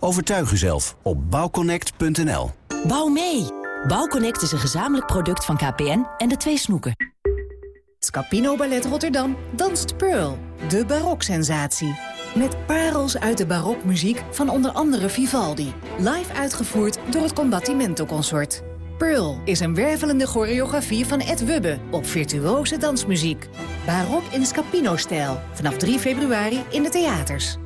Overtuig uzelf op bouwconnect.nl. Bouw mee. Bouwconnect is een gezamenlijk product van KPN en de twee snoeken. Scapino Ballet Rotterdam danst Pearl, de baroksensatie. Met parels uit de barokmuziek van onder andere Vivaldi. Live uitgevoerd door het Combattimento Consort. Pearl is een wervelende choreografie van Ed Wubbe op virtuose dansmuziek. Barok in Scapino-stijl. Vanaf 3 februari in de theaters.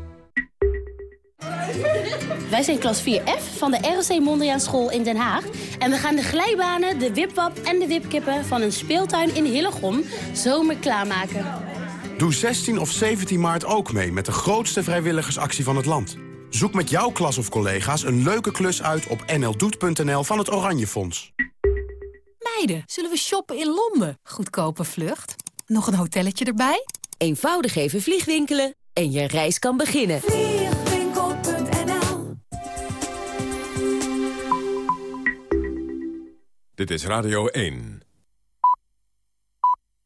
Wij zijn klas 4F van de ROC Mondriaan School in Den Haag. En we gaan de glijbanen, de wipwap en de wipkippen van een speeltuin in Hillegom zomer klaarmaken. Doe 16 of 17 maart ook mee met de grootste vrijwilligersactie van het land. Zoek met jouw klas of collega's een leuke klus uit op nldoet.nl van het Oranje Fonds. Meiden, zullen we shoppen in Londen? Goedkope vlucht. Nog een hotelletje erbij? Eenvoudig even vliegwinkelen en je reis kan beginnen. Dit is Radio 1.